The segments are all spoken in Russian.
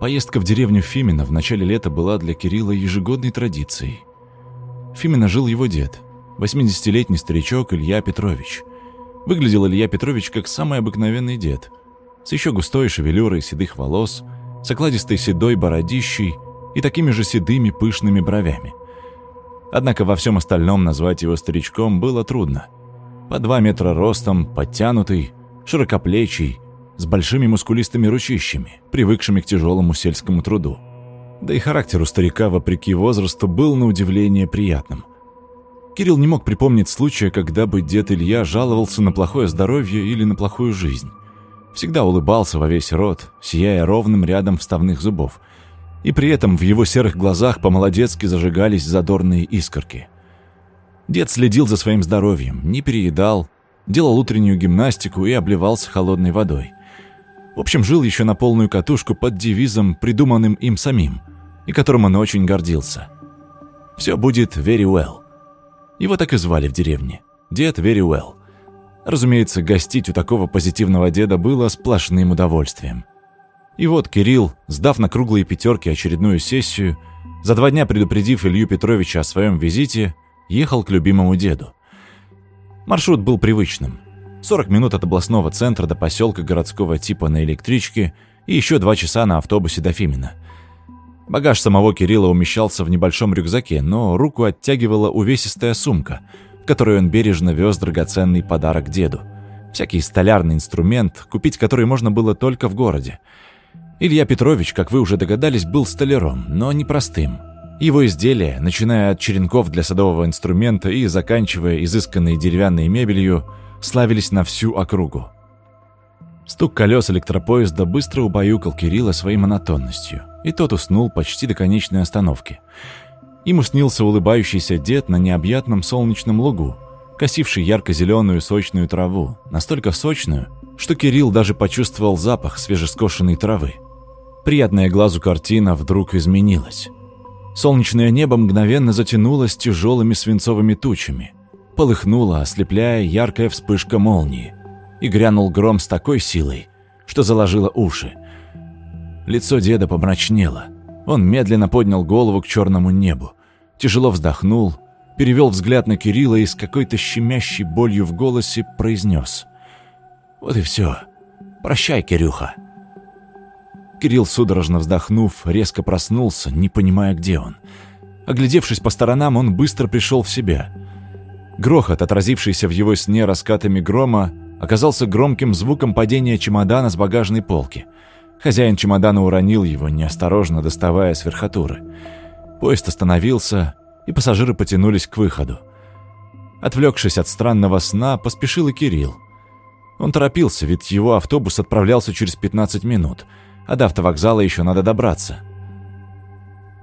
Поездка в деревню Фимина в начале лета была для Кирилла ежегодной традицией. Фимина жил его дед, 80-летний старичок Илья Петрович. Выглядел Илья Петрович как самый обыкновенный дед, с еще густой шевелюрой седых волос, с окладистой седой бородищей и такими же седыми пышными бровями. Однако во всем остальном назвать его старичком было трудно. По два метра ростом, подтянутый, широкоплечий, с большими мускулистыми ручищами, привыкшими к тяжелому сельскому труду. Да и характер у старика, вопреки возрасту, был на удивление приятным. Кирилл не мог припомнить случая, когда бы дед Илья жаловался на плохое здоровье или на плохую жизнь. Всегда улыбался во весь рот, сияя ровным рядом вставных зубов. И при этом в его серых глазах по-молодецки зажигались задорные искорки. Дед следил за своим здоровьем, не переедал, делал утреннюю гимнастику и обливался холодной водой. В общем, жил еще на полную катушку под девизом, придуманным им самим, и которым он очень гордился. «Все будет very well». Его так и звали в деревне. Дед very well. Разумеется, гостить у такого позитивного деда было сплошным удовольствием. И вот Кирилл, сдав на круглые пятерки очередную сессию, за два дня предупредив Илью Петровича о своем визите, ехал к любимому деду. Маршрут был привычным. 40 минут от областного центра до поселка городского типа на электричке и еще два часа на автобусе до Фимина. Багаж самого Кирилла умещался в небольшом рюкзаке, но руку оттягивала увесистая сумка, в которой он бережно вез драгоценный подарок деду. Всякий столярный инструмент, купить который можно было только в городе. Илья Петрович, как вы уже догадались, был столяром, но не простым. Его изделия, начиная от черенков для садового инструмента и заканчивая изысканной деревянной мебелью, славились на всю округу. Стук колес электропоезда быстро убаюкал Кирилла своей монотонностью, и тот уснул почти до конечной остановки. Ему снился улыбающийся дед на необъятном солнечном лугу, косивший ярко-зеленую сочную траву, настолько сочную, что Кирилл даже почувствовал запах свежескошенной травы. Приятная глазу картина вдруг изменилась. Солнечное небо мгновенно затянулось тяжелыми свинцовыми тучами – полыхнула, ослепляя яркая вспышка молнии, и грянул гром с такой силой, что заложило уши. Лицо деда помрачнело. Он медленно поднял голову к черному небу, тяжело вздохнул, перевел взгляд на Кирилла и с какой-то щемящей болью в голосе произнес. «Вот и все. Прощай, Кирюха». Кирилл, судорожно вздохнув, резко проснулся, не понимая, где он. Оглядевшись по сторонам, он быстро пришел в себя – Грохот, отразившийся в его сне раскатами грома, оказался громким звуком падения чемодана с багажной полки. Хозяин чемодана уронил его, неосторожно доставая с верхотуры. Поезд остановился, и пассажиры потянулись к выходу. Отвлекшись от странного сна, поспешил и Кирилл. Он торопился, ведь его автобус отправлялся через 15 минут, а до автовокзала еще надо добраться.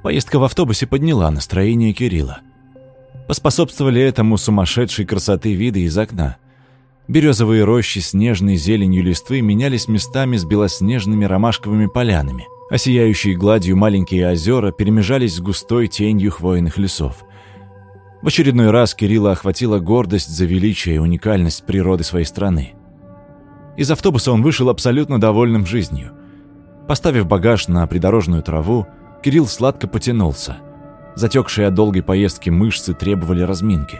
Поездка в автобусе подняла настроение Кирилла. Поспособствовали этому сумасшедшей красоты виды из окна. Березовые рощи с нежной зеленью листвы менялись местами с белоснежными ромашковыми полянами, а сияющие гладью маленькие озера перемежались с густой тенью хвойных лесов. В очередной раз Кирилла охватила гордость за величие и уникальность природы своей страны. Из автобуса он вышел абсолютно довольным жизнью. Поставив багаж на придорожную траву, Кирилл сладко потянулся – Затекшие от долгой поездки мышцы требовали разминки.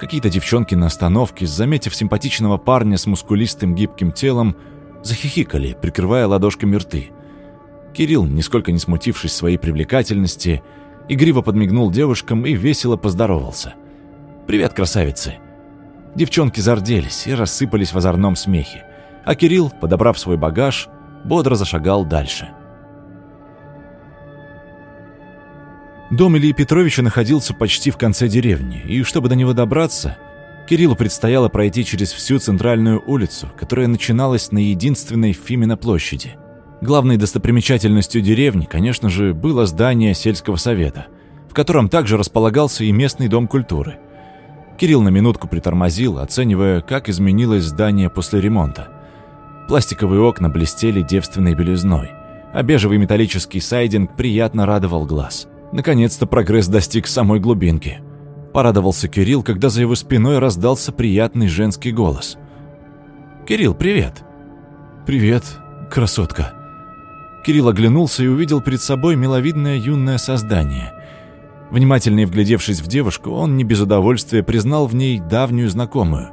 Какие-то девчонки на остановке, заметив симпатичного парня с мускулистым гибким телом, захихикали, прикрывая ладошками рты. Кирилл, нисколько не смутившись своей привлекательности, игриво подмигнул девушкам и весело поздоровался. «Привет, красавицы!» Девчонки зарделись и рассыпались в озорном смехе, а Кирилл, подобрав свой багаж, бодро зашагал дальше. Дом Ильи Петровича находился почти в конце деревни, и чтобы до него добраться, Кириллу предстояло пройти через всю центральную улицу, которая начиналась на единственной Фимина площади. Главной достопримечательностью деревни, конечно же, было здание сельского совета, в котором также располагался и местный дом культуры. Кирилл на минутку притормозил, оценивая, как изменилось здание после ремонта. Пластиковые окна блестели девственной белизной, а бежевый металлический сайдинг приятно радовал глаз – Наконец-то прогресс достиг самой глубинки. Порадовался Кирилл, когда за его спиной раздался приятный женский голос. «Кирилл, привет!» «Привет, красотка!» Кирилл оглянулся и увидел перед собой миловидное юное создание. Внимательно вглядевшись в девушку, он не без удовольствия признал в ней давнюю знакомую,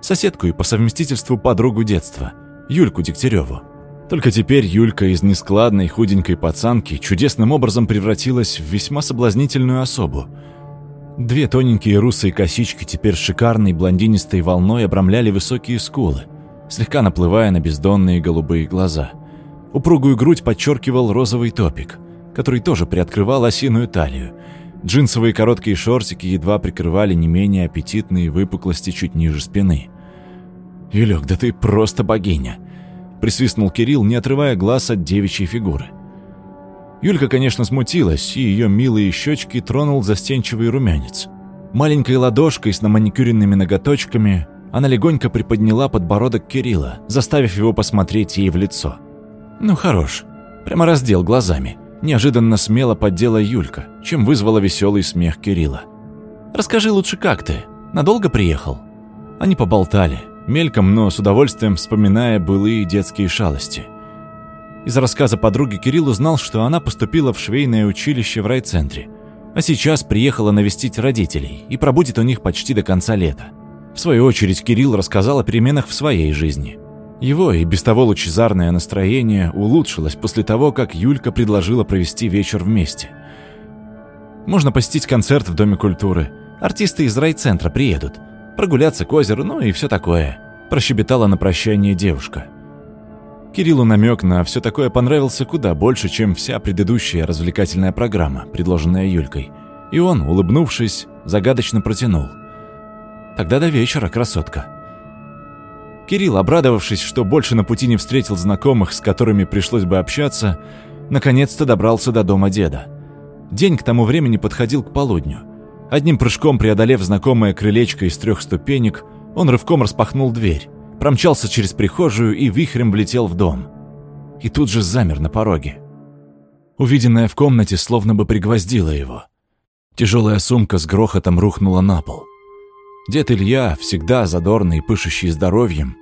соседку и по совместительству подругу детства, Юльку Дегтяреву. Только теперь Юлька из нескладной худенькой пацанки чудесным образом превратилась в весьма соблазнительную особу. Две тоненькие русые косички теперь шикарной блондинистой волной обрамляли высокие скулы, слегка наплывая на бездонные голубые глаза. Упругую грудь подчеркивал розовый топик, который тоже приоткрывал осиную талию. Джинсовые короткие шортики едва прикрывали не менее аппетитные выпуклости чуть ниже спины. «Юлёк, да ты просто богиня!» Присвистнул Кирилл, не отрывая глаз от девичьей фигуры. Юлька, конечно, смутилась, и ее милые щечки тронул застенчивый румянец. Маленькой ладошкой с наманикюренными ноготочками она легонько приподняла подбородок Кирилла, заставив его посмотреть ей в лицо. «Ну хорош». Прямо раздел глазами. Неожиданно смело поддела Юлька, чем вызвала веселый смех Кирилла. «Расскажи лучше, как ты? Надолго приехал?» Они поболтали, мельком, но с удовольствием вспоминая былые детские шалости. Из рассказа подруги Кирилл узнал, что она поступила в швейное училище в райцентре, а сейчас приехала навестить родителей и пробудет у них почти до конца лета. В свою очередь Кирилл рассказал о переменах в своей жизни. Его и без того лучезарное настроение улучшилось после того, как Юлька предложила провести вечер вместе. Можно посетить концерт в Доме культуры. Артисты из райцентра приедут прогуляться к озеру, ну и все такое», – прощебетала на прощание девушка. Кириллу намек на все такое понравился куда больше, чем вся предыдущая развлекательная программа, предложенная Юлькой. И он, улыбнувшись, загадочно протянул. «Тогда до вечера, красотка». Кирилл, обрадовавшись, что больше на пути не встретил знакомых, с которыми пришлось бы общаться, наконец-то добрался до дома деда. День к тому времени подходил к полудню – Одним прыжком преодолев знакомое крылечко из трех ступенек, он рывком распахнул дверь, промчался через прихожую и вихрем влетел в дом. И тут же замер на пороге. Увиденное в комнате словно бы пригвоздило его. Тяжелая сумка с грохотом рухнула на пол. Дед Илья, всегда задорный и пышущий здоровьем,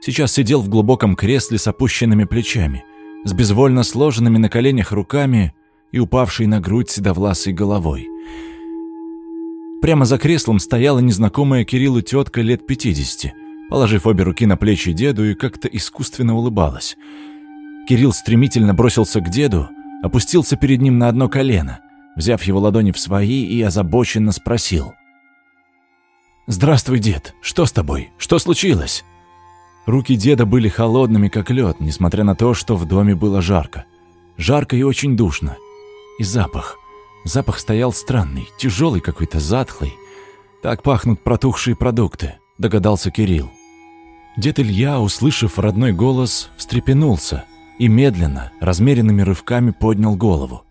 сейчас сидел в глубоком кресле с опущенными плечами, с безвольно сложенными на коленях руками и упавшей на грудь седовласой головой. Прямо за креслом стояла незнакомая Кириллу тетка лет 50, положив обе руки на плечи деду и как-то искусственно улыбалась. Кирилл стремительно бросился к деду, опустился перед ним на одно колено, взяв его ладони в свои и озабоченно спросил. «Здравствуй, дед, что с тобой? Что случилось?» Руки деда были холодными, как лед, несмотря на то, что в доме было жарко. Жарко и очень душно. И запах – Запах стоял странный, тяжелый какой-то, затхлый. Так пахнут протухшие продукты, догадался Кирилл. Дед Илья, услышав родной голос, встрепенулся и медленно, размеренными рывками поднял голову.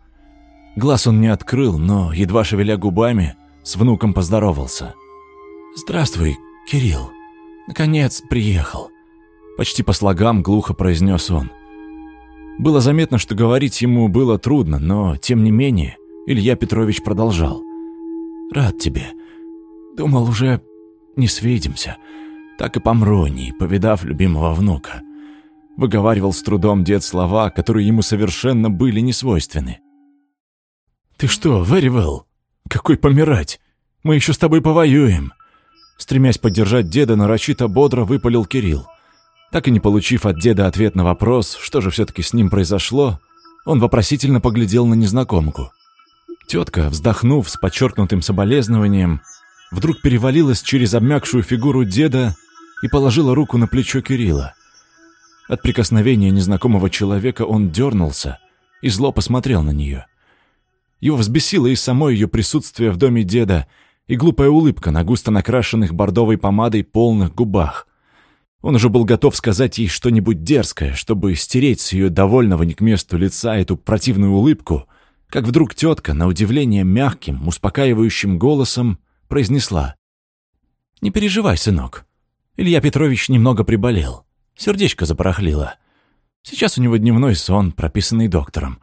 Глаз он не открыл, но, едва шевеля губами, с внуком поздоровался. «Здравствуй, Кирилл. Наконец приехал». Почти по слогам глухо произнес он. Было заметно, что говорить ему было трудно, но, тем не менее, Илья Петрович продолжал. «Рад тебе. Думал, уже не свидимся. Так и помру, не повидав любимого внука». Выговаривал с трудом дед слова, которые ему совершенно были несвойственны. «Ты что, Вэривелл? Какой помирать? Мы еще с тобой повоюем!» Стремясь поддержать деда, нарочито бодро выпалил Кирилл. Так и не получив от деда ответ на вопрос, что же все-таки с ним произошло, он вопросительно поглядел на незнакомку. Тетка, вздохнув с подчеркнутым соболезнованием, вдруг перевалилась через обмякшую фигуру деда и положила руку на плечо Кирилла. От прикосновения незнакомого человека он дернулся и зло посмотрел на нее. Его взбесило и само ее присутствие в доме деда, и глупая улыбка на густо накрашенных бордовой помадой полных губах. Он уже был готов сказать ей что-нибудь дерзкое, чтобы стереть с ее довольного не к месту лица эту противную улыбку — как вдруг тетка, на удивление мягким, успокаивающим голосом, произнесла. «Не переживай, сынок. Илья Петрович немного приболел. Сердечко запорохлило. Сейчас у него дневной сон, прописанный доктором.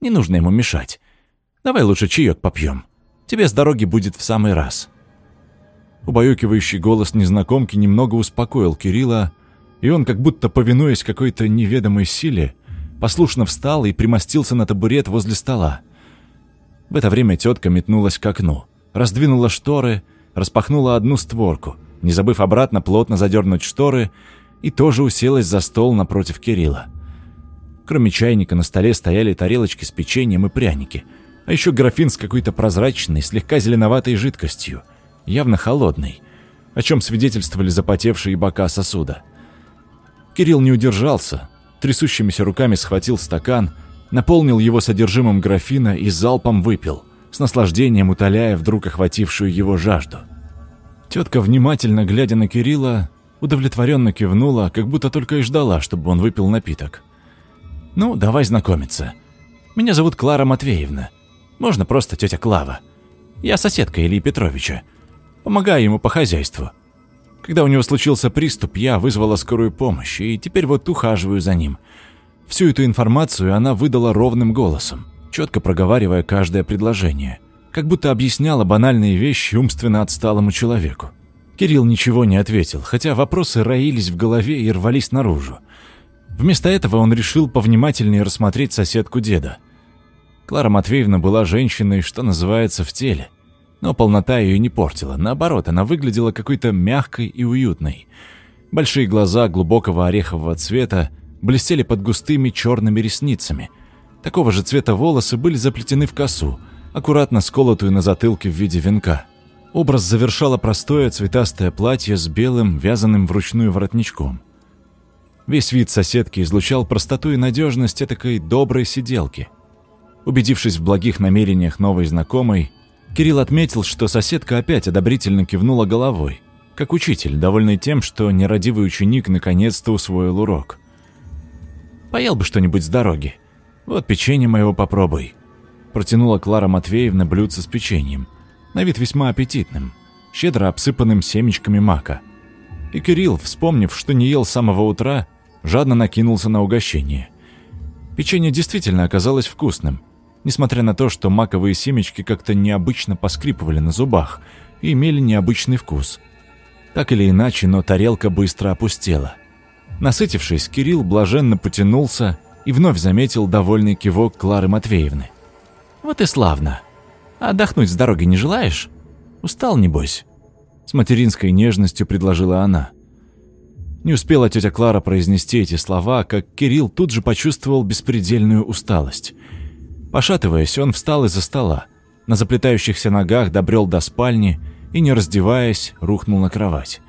Не нужно ему мешать. Давай лучше чаек попьем. Тебе с дороги будет в самый раз». Убаюкивающий голос незнакомки немного успокоил Кирилла, и он, как будто повинуясь какой-то неведомой силе, послушно встал и примостился на табурет возле стола. В это время тетка метнулась к окну, раздвинула шторы, распахнула одну створку, не забыв обратно плотно задернуть шторы, и тоже уселась за стол напротив Кирилла. Кроме чайника на столе стояли тарелочки с печеньем и пряники, а еще графин с какой-то прозрачной, слегка зеленоватой жидкостью, явно холодной, о чем свидетельствовали запотевшие бока сосуда. Кирилл не удержался, трясущимися руками схватил стакан, наполнил его содержимым графина и залпом выпил, с наслаждением утоляя вдруг охватившую его жажду. Тетка, внимательно глядя на Кирилла, удовлетворенно кивнула, как будто только и ждала, чтобы он выпил напиток. «Ну, давай знакомиться. Меня зовут Клара Матвеевна. Можно просто тетя Клава. Я соседка Ильи Петровича. Помогаю ему по хозяйству. Когда у него случился приступ, я вызвала скорую помощь, и теперь вот ухаживаю за ним. Всю эту информацию она выдала ровным голосом, четко проговаривая каждое предложение, как будто объясняла банальные вещи умственно отсталому человеку. Кирилл ничего не ответил, хотя вопросы роились в голове и рвались наружу. Вместо этого он решил повнимательнее рассмотреть соседку деда. Клара Матвеевна была женщиной, что называется, в теле – но полнота ее не портила. Наоборот, она выглядела какой-то мягкой и уютной. Большие глаза глубокого орехового цвета блестели под густыми черными ресницами. Такого же цвета волосы были заплетены в косу, аккуратно сколотую на затылке в виде венка. Образ завершало простое цветастое платье с белым, вязаным вручную воротничком. Весь вид соседки излучал простоту и надежность этакой доброй сиделки. Убедившись в благих намерениях новой знакомой, Кирилл отметил, что соседка опять одобрительно кивнула головой, как учитель, довольный тем, что нерадивый ученик наконец-то усвоил урок. «Поел бы что-нибудь с дороги. Вот печенье моего попробуй», – протянула Клара Матвеевна блюдце с печеньем, на вид весьма аппетитным, щедро обсыпанным семечками мака. И Кирилл, вспомнив, что не ел с самого утра, жадно накинулся на угощение. Печенье действительно оказалось вкусным – несмотря на то, что маковые семечки как-то необычно поскрипывали на зубах и имели необычный вкус. Так или иначе, но тарелка быстро опустела. Насытившись, Кирилл блаженно потянулся и вновь заметил довольный кивок Клары Матвеевны. «Вот и славно. Отдохнуть с дороги не желаешь? Устал, небось?» С материнской нежностью предложила она. Не успела тетя Клара произнести эти слова, как Кирилл тут же почувствовал беспредельную усталость – Пошатываясь, он встал из-за стола, на заплетающихся ногах добрел до спальни и, не раздеваясь, рухнул на кровать.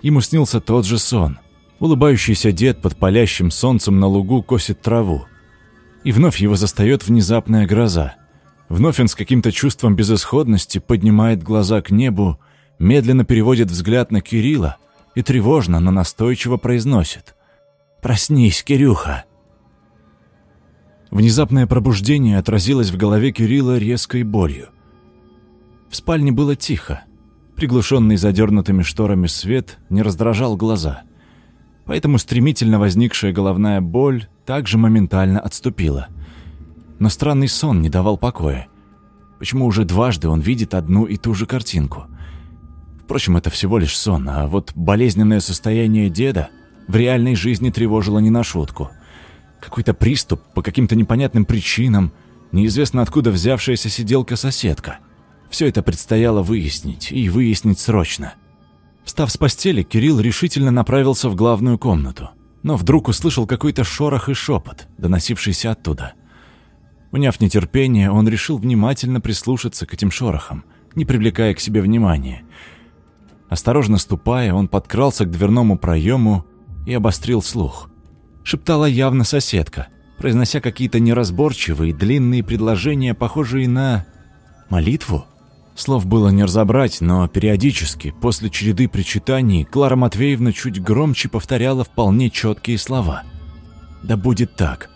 Ему снился тот же сон. Улыбающийся дед под палящим солнцем на лугу косит траву. И вновь его застает внезапная гроза. Вновь он с каким-то чувством безысходности поднимает глаза к небу, медленно переводит взгляд на Кирилла и тревожно, но настойчиво произносит. «Проснись, Кирюха!» Внезапное пробуждение отразилось в голове Кирилла резкой болью. В спальне было тихо. Приглушенный задернутыми шторами свет не раздражал глаза. Поэтому стремительно возникшая головная боль также моментально отступила. Но странный сон не давал покоя. Почему уже дважды он видит одну и ту же картинку? Впрочем, это всего лишь сон, а вот болезненное состояние деда в реальной жизни тревожило не на шутку – какой-то приступ по каким-то непонятным причинам, неизвестно откуда взявшаяся сиделка-соседка. Все это предстояло выяснить, и выяснить срочно. Встав с постели, Кирилл решительно направился в главную комнату, но вдруг услышал какой-то шорох и шепот, доносившийся оттуда. Уняв нетерпение, он решил внимательно прислушаться к этим шорохам, не привлекая к себе внимания. Осторожно ступая, он подкрался к дверному проему и обострил слух шептала явно соседка, произнося какие-то неразборчивые длинные предложения, похожие на... молитву? Слов было не разобрать, но периодически, после череды причитаний, Клара Матвеевна чуть громче повторяла вполне четкие слова. «Да будет так».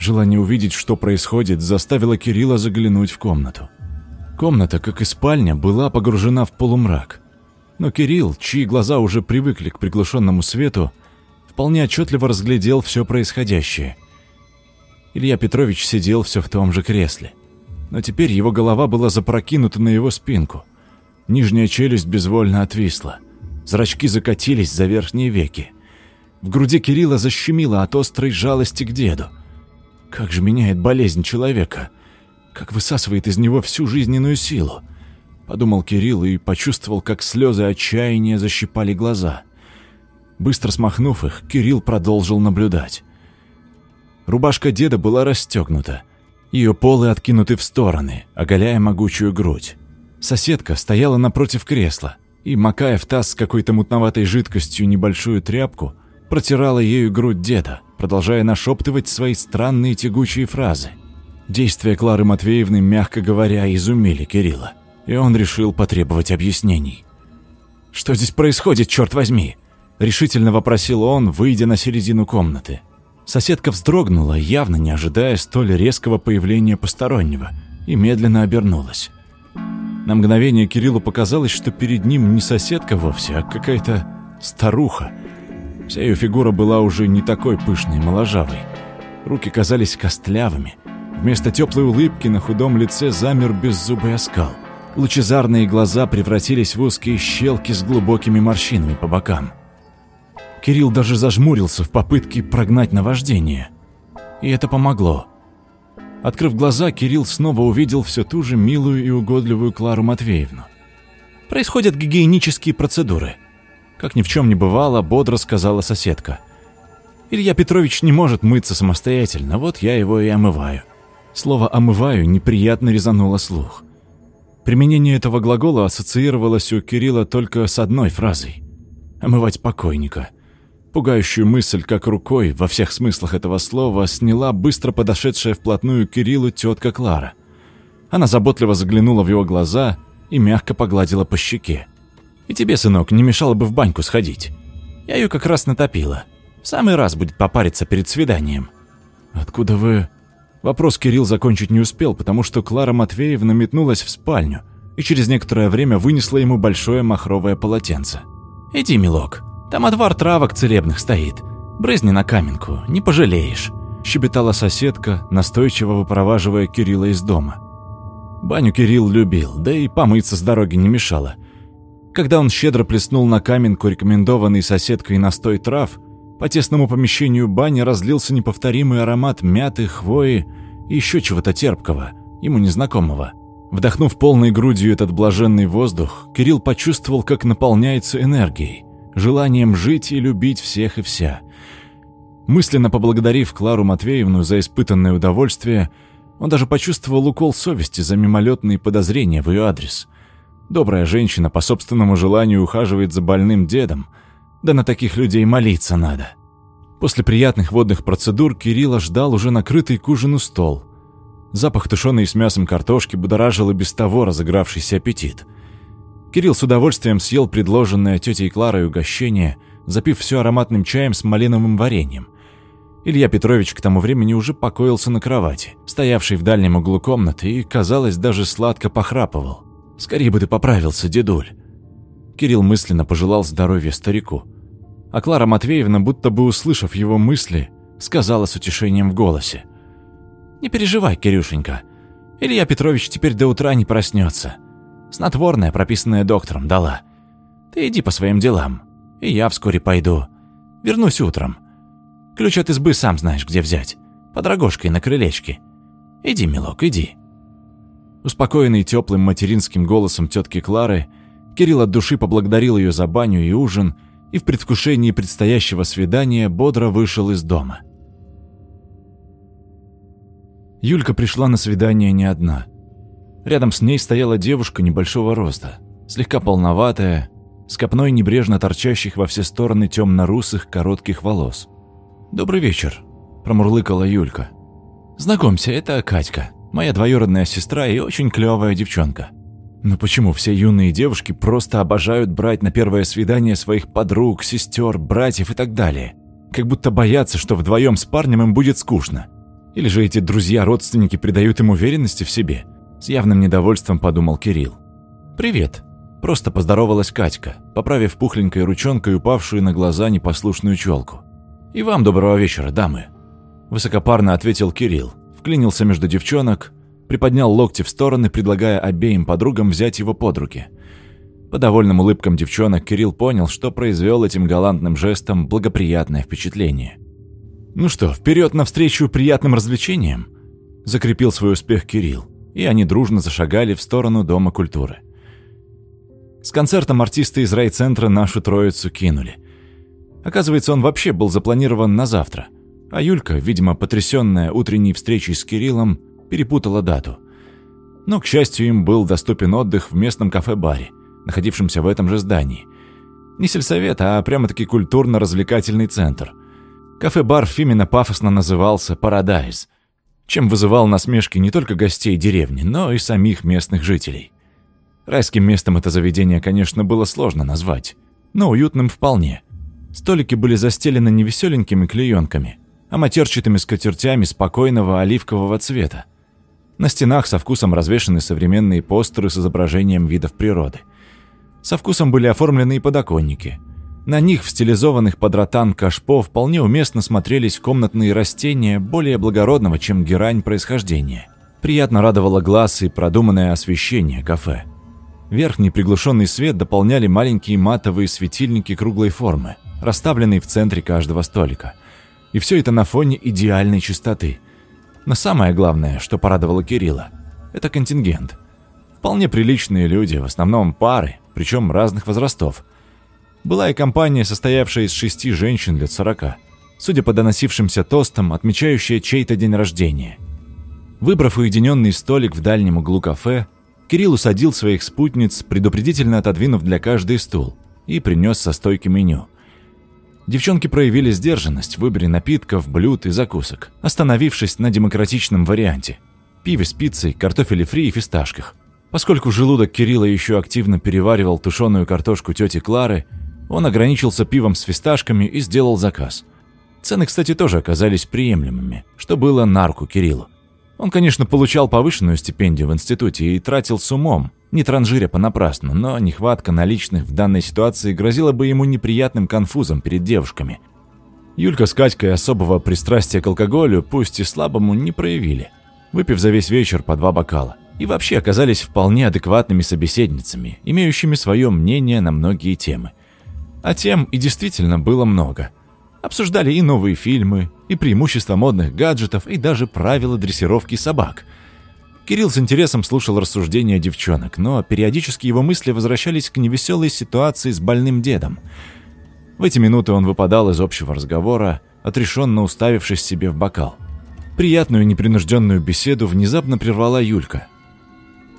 Желание увидеть, что происходит, заставило Кирилла заглянуть в комнату. Комната, как и спальня, была погружена в полумрак. Но Кирилл, чьи глаза уже привыкли к приглушенному свету, вполне отчетливо разглядел все происходящее. Илья Петрович сидел все в том же кресле. Но теперь его голова была запрокинута на его спинку. Нижняя челюсть безвольно отвисла. Зрачки закатились за верхние веки. В груди Кирилла защемило от острой жалости к деду. Как же меняет болезнь человека. Как высасывает из него всю жизненную силу. Подумал Кирилл и почувствовал, как слезы отчаяния защипали глаза. Быстро смахнув их, Кирилл продолжил наблюдать. Рубашка деда была расстегнута. Ее полы откинуты в стороны, оголяя могучую грудь. Соседка стояла напротив кресла и, макая в таз с какой-то мутноватой жидкостью небольшую тряпку, протирала ею грудь деда, продолжая нашептывать свои странные тягучие фразы. Действия Клары Матвеевны, мягко говоря, изумили Кирилла, и он решил потребовать объяснений. «Что здесь происходит, черт возьми?» – решительно вопросил он, выйдя на середину комнаты. Соседка вздрогнула, явно не ожидая столь резкого появления постороннего, и медленно обернулась. На мгновение Кириллу показалось, что перед ним не соседка вовсе, а какая-то старуха. Вся ее фигура была уже не такой пышной и моложавой. Руки казались костлявыми. Вместо теплой улыбки на худом лице замер беззубый оскал. Лучезарные глаза превратились в узкие щелки с глубокими морщинами по бокам. Кирилл даже зажмурился в попытке прогнать наваждение. И это помогло. Открыв глаза, Кирилл снова увидел все ту же милую и угодливую Клару Матвеевну. «Происходят гигиенические процедуры», — как ни в чем не бывало, бодро сказала соседка. «Илья Петрович не может мыться самостоятельно, вот я его и омываю». Слово «омываю» неприятно резануло слух. Применение этого глагола ассоциировалось у Кирилла только с одной фразой — «омывать покойника». Пугающую мысль, как рукой, во всех смыслах этого слова, сняла быстро подошедшая вплотную к Кириллу тетка Клара. Она заботливо заглянула в его глаза и мягко погладила по щеке. «И тебе, сынок, не мешало бы в баньку сходить. Я ее как раз натопила. В самый раз будет попариться перед свиданием». «Откуда вы...» Вопрос Кирилл закончить не успел, потому что Клара Матвеевна метнулась в спальню и через некоторое время вынесла ему большое махровое полотенце. «Иди, милок, там отвар травок целебных стоит. Брызни на каменку, не пожалеешь», – щебетала соседка, настойчиво выпроваживая Кирилла из дома. Баню Кирилл любил, да и помыться с дороги не мешало. Когда он щедро плеснул на каменку рекомендованный соседкой настой трав, по тесному помещению бани разлился неповторимый аромат мяты, хвои и еще чего-то терпкого, ему незнакомого. Вдохнув полной грудью этот блаженный воздух, Кирилл почувствовал, как наполняется энергией желанием жить и любить всех и вся. Мысленно поблагодарив Клару Матвеевну за испытанное удовольствие, он даже почувствовал укол совести за мимолетные подозрения в ее адрес. Добрая женщина по собственному желанию ухаживает за больным дедом, да на таких людей молиться надо. После приятных водных процедур Кирилла ждал уже накрытый к ужину стол. Запах тушеной с мясом картошки будоражил и без того разыгравшийся аппетит – Кирилл с удовольствием съел предложенное тетей Кларой угощение, запив все ароматным чаем с малиновым вареньем. Илья Петрович к тому времени уже покоился на кровати, стоявшей в дальнем углу комнаты, и, казалось, даже сладко похрапывал. «Скорее бы ты поправился, дедуль!» Кирилл мысленно пожелал здоровья старику. А Клара Матвеевна, будто бы услышав его мысли, сказала с утешением в голосе. «Не переживай, Кирюшенька. Илья Петрович теперь до утра не проснется. Снотворное, прописанное доктором, дала. Ты иди по своим делам, и я вскоре пойду. Вернусь утром. Ключ от избы сам знаешь, где взять. Под рогожкой на крылечке. Иди, милок, иди». Успокоенный теплым материнским голосом тетки Клары, Кирилл от души поблагодарил ее за баню и ужин и в предвкушении предстоящего свидания бодро вышел из дома. Юлька пришла на свидание не одна – Рядом с ней стояла девушка небольшого роста, слегка полноватая, с копной небрежно торчащих во все стороны темно-русых коротких волос. «Добрый вечер», – промурлыкала Юлька. «Знакомься, это Катька, моя двоюродная сестра и очень клевая девчонка». Но почему все юные девушки просто обожают брать на первое свидание своих подруг, сестер, братьев и так далее? Как будто боятся, что вдвоем с парнем им будет скучно. Или же эти друзья-родственники придают им уверенности в себе – с явным недовольством подумал Кирилл. «Привет», – просто поздоровалась Катька, поправив пухленькой ручонкой упавшую на глаза непослушную челку. «И вам доброго вечера, дамы», – высокопарно ответил Кирилл, вклинился между девчонок, приподнял локти в стороны, предлагая обеим подругам взять его под руки. По довольным улыбкам девчонок Кирилл понял, что произвел этим галантным жестом благоприятное впечатление. «Ну что, вперед навстречу приятным развлечениям?» Закрепил свой успех Кирилл, и они дружно зашагали в сторону Дома культуры. С концертом артисты из райцентра нашу троицу кинули. Оказывается, он вообще был запланирован на завтра. А Юлька, видимо, потрясенная утренней встречей с Кириллом, перепутала дату. Но, к счастью, им был доступен отдых в местном кафе-баре, находившемся в этом же здании. Не сельсовет, а прямо-таки культурно-развлекательный центр. Кафе-бар Фимина пафосно назывался «Парадайз», чем вызывал насмешки не только гостей деревни, но и самих местных жителей. Райским местом это заведение, конечно, было сложно назвать, но уютным вполне. Столики были застелены не веселенькими клеенками, а матерчатыми скатертями спокойного оливкового цвета. На стенах со вкусом развешаны современные постеры с изображением видов природы. Со вкусом были оформлены и подоконники. На них в стилизованных под ротан кашпо вполне уместно смотрелись комнатные растения более благородного, чем герань происхождения. Приятно радовало глаз и продуманное освещение кафе. Верхний приглушенный свет дополняли маленькие матовые светильники круглой формы, расставленные в центре каждого столика. И все это на фоне идеальной чистоты. Но самое главное, что порадовало Кирилла, это контингент. Вполне приличные люди, в основном пары, причем разных возрастов. Была и компания, состоявшая из шести женщин лет сорока, судя по доносившимся тостам, отмечающая чей-то день рождения. Выбрав уединенный столик в дальнем углу кафе, Кирилл усадил своих спутниц, предупредительно отодвинув для каждой стул, и принес со стойки меню. Девчонки проявили сдержанность в выборе напитков, блюд и закусок, остановившись на демократичном варианте – пиве с пиццей, картофеле фри и фисташках. Поскольку желудок Кирилла еще активно переваривал тушеную картошку тети Клары, он ограничился пивом с фисташками и сделал заказ. Цены, кстати, тоже оказались приемлемыми, что было на руку Кириллу. Он, конечно, получал повышенную стипендию в институте и тратил с умом, не транжиря понапрасну, но нехватка наличных в данной ситуации грозила бы ему неприятным конфузом перед девушками. Юлька с Катькой особого пристрастия к алкоголю, пусть и слабому, не проявили, выпив за весь вечер по два бокала и вообще оказались вполне адекватными собеседницами, имеющими свое мнение на многие темы. А тем и действительно было много. Обсуждали и новые фильмы, и преимущества модных гаджетов, и даже правила дрессировки собак. Кирилл с интересом слушал рассуждения девчонок, но периодически его мысли возвращались к невеселой ситуации с больным дедом. В эти минуты он выпадал из общего разговора, отрешенно уставившись себе в бокал. Приятную непринужденную беседу внезапно прервала Юлька –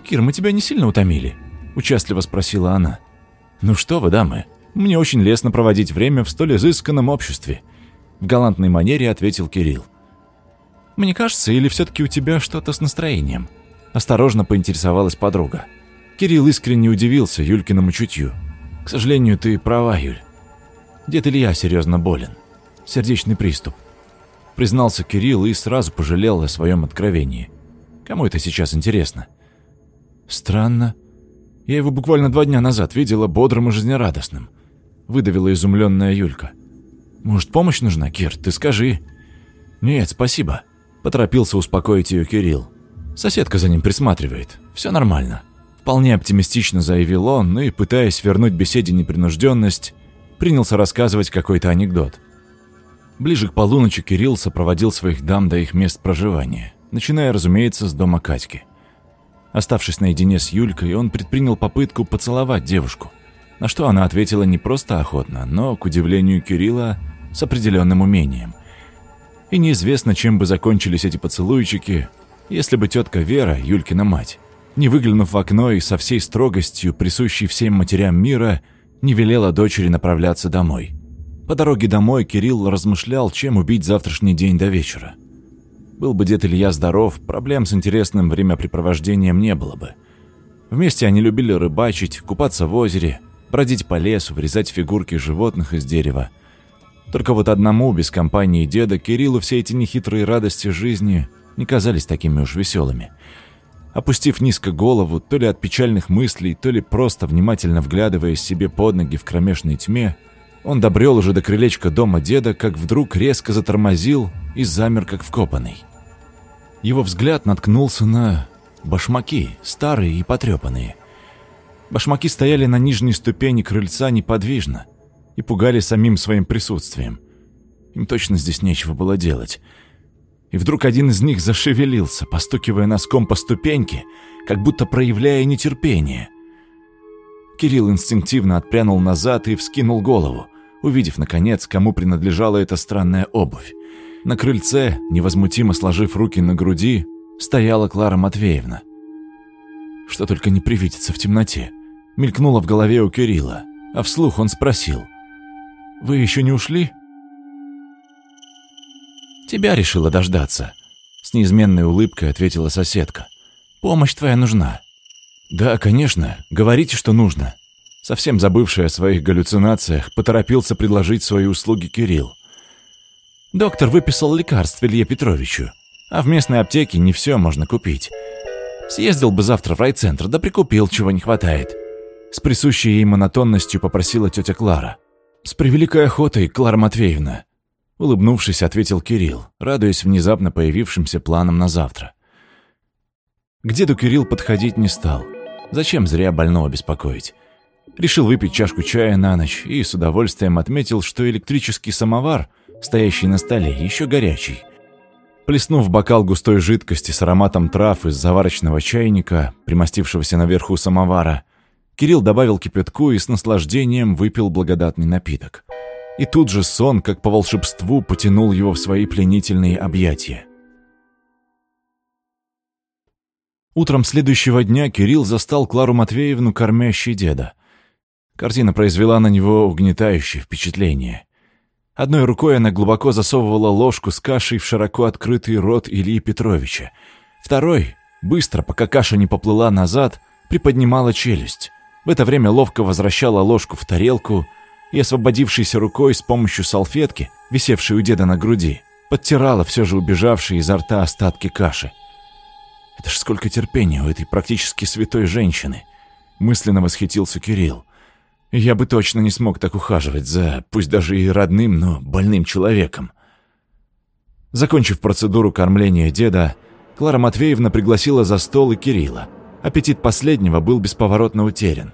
«Кир, мы тебя не сильно утомили?» – участливо спросила она. «Ну что вы, дамы, мне очень лестно проводить время в столь изысканном обществе», – в галантной манере ответил Кирилл. «Мне кажется, или все-таки у тебя что-то с настроением?» – осторожно поинтересовалась подруга. Кирилл искренне удивился Юлькиному чутью. «К сожалению, ты права, Юль. Дед Илья серьезно болен. Сердечный приступ». Признался Кирилл и сразу пожалел о своем откровении. Кому это сейчас интересно? «Странно. Я его буквально два дня назад видела бодрым и жизнерадостным», — выдавила изумленная Юлька. «Может, помощь нужна, Кир? Ты скажи». «Нет, спасибо», — поторопился успокоить ее Кирилл. «Соседка за ним присматривает. Все нормально». Вполне оптимистично заявил он, ну и, пытаясь вернуть беседе непринужденность, принялся рассказывать какой-то анекдот. Ближе к полуночи Кирилл сопроводил своих дам до их мест проживания, начиная, разумеется, с дома Катьки. Оставшись наедине с Юлькой, он предпринял попытку поцеловать девушку, на что она ответила не просто охотно, но, к удивлению Кирилла, с определенным умением. И неизвестно, чем бы закончились эти поцелуйчики, если бы тетка Вера, Юлькина мать, не выглянув в окно и со всей строгостью, присущей всем матерям мира, не велела дочери направляться домой. По дороге домой Кирилл размышлял, чем убить завтрашний день до вечера – был бы дед Илья здоров, проблем с интересным времяпрепровождением не было бы. Вместе они любили рыбачить, купаться в озере, бродить по лесу, вырезать фигурки животных из дерева. Только вот одному, без компании деда, Кириллу все эти нехитрые радости жизни не казались такими уж веселыми. Опустив низко голову, то ли от печальных мыслей, то ли просто внимательно вглядываясь себе под ноги в кромешной тьме, он добрел уже до крылечка дома деда, как вдруг резко затормозил и замер, как вкопанный. Его взгляд наткнулся на башмаки, старые и потрепанные. Башмаки стояли на нижней ступени крыльца неподвижно и пугали самим своим присутствием. Им точно здесь нечего было делать. И вдруг один из них зашевелился, постукивая носком по ступеньке, как будто проявляя нетерпение. Кирилл инстинктивно отпрянул назад и вскинул голову, увидев, наконец, кому принадлежала эта странная обувь. На крыльце, невозмутимо сложив руки на груди, стояла Клара Матвеевна. Что только не привидится в темноте. Мелькнуло в голове у Кирилла, а вслух он спросил. «Вы еще не ушли?» «Тебя решила дождаться», — с неизменной улыбкой ответила соседка. «Помощь твоя нужна». «Да, конечно, говорите, что нужно». Совсем забывший о своих галлюцинациях, поторопился предложить свои услуги Кирилл. Доктор выписал лекарств Илье Петровичу, а в местной аптеке не все можно купить. Съездил бы завтра в райцентр, да прикупил, чего не хватает. С присущей ей монотонностью попросила тетя Клара. «С превеликой охотой, Клара Матвеевна», — улыбнувшись, ответил Кирилл, радуясь внезапно появившимся планам на завтра. К деду Кирилл подходить не стал. Зачем зря больного беспокоить? Решил выпить чашку чая на ночь и с удовольствием отметил, что электрический самовар, стоящий на столе, еще горячий. Плеснув бокал густой жидкости с ароматом трав из заварочного чайника, примостившегося наверху самовара, Кирилл добавил кипятку и с наслаждением выпил благодатный напиток. И тут же сон, как по волшебству, потянул его в свои пленительные объятия. Утром следующего дня Кирилл застал Клару Матвеевну, кормящей деда. Картина произвела на него угнетающее впечатление. Одной рукой она глубоко засовывала ложку с кашей в широко открытый рот Ильи Петровича. Второй, быстро, пока каша не поплыла назад, приподнимала челюсть. В это время ловко возвращала ложку в тарелку и, освободившейся рукой с помощью салфетки, висевшей у деда на груди, подтирала все же убежавшие изо рта остатки каши. Это ж сколько терпения у этой практически святой женщины. Мысленно восхитился Кирилл. Я бы точно не смог так ухаживать за, пусть даже и родным, но больным человеком. Закончив процедуру кормления деда, Клара Матвеевна пригласила за стол и Кирилла. Аппетит последнего был бесповоротно утерян.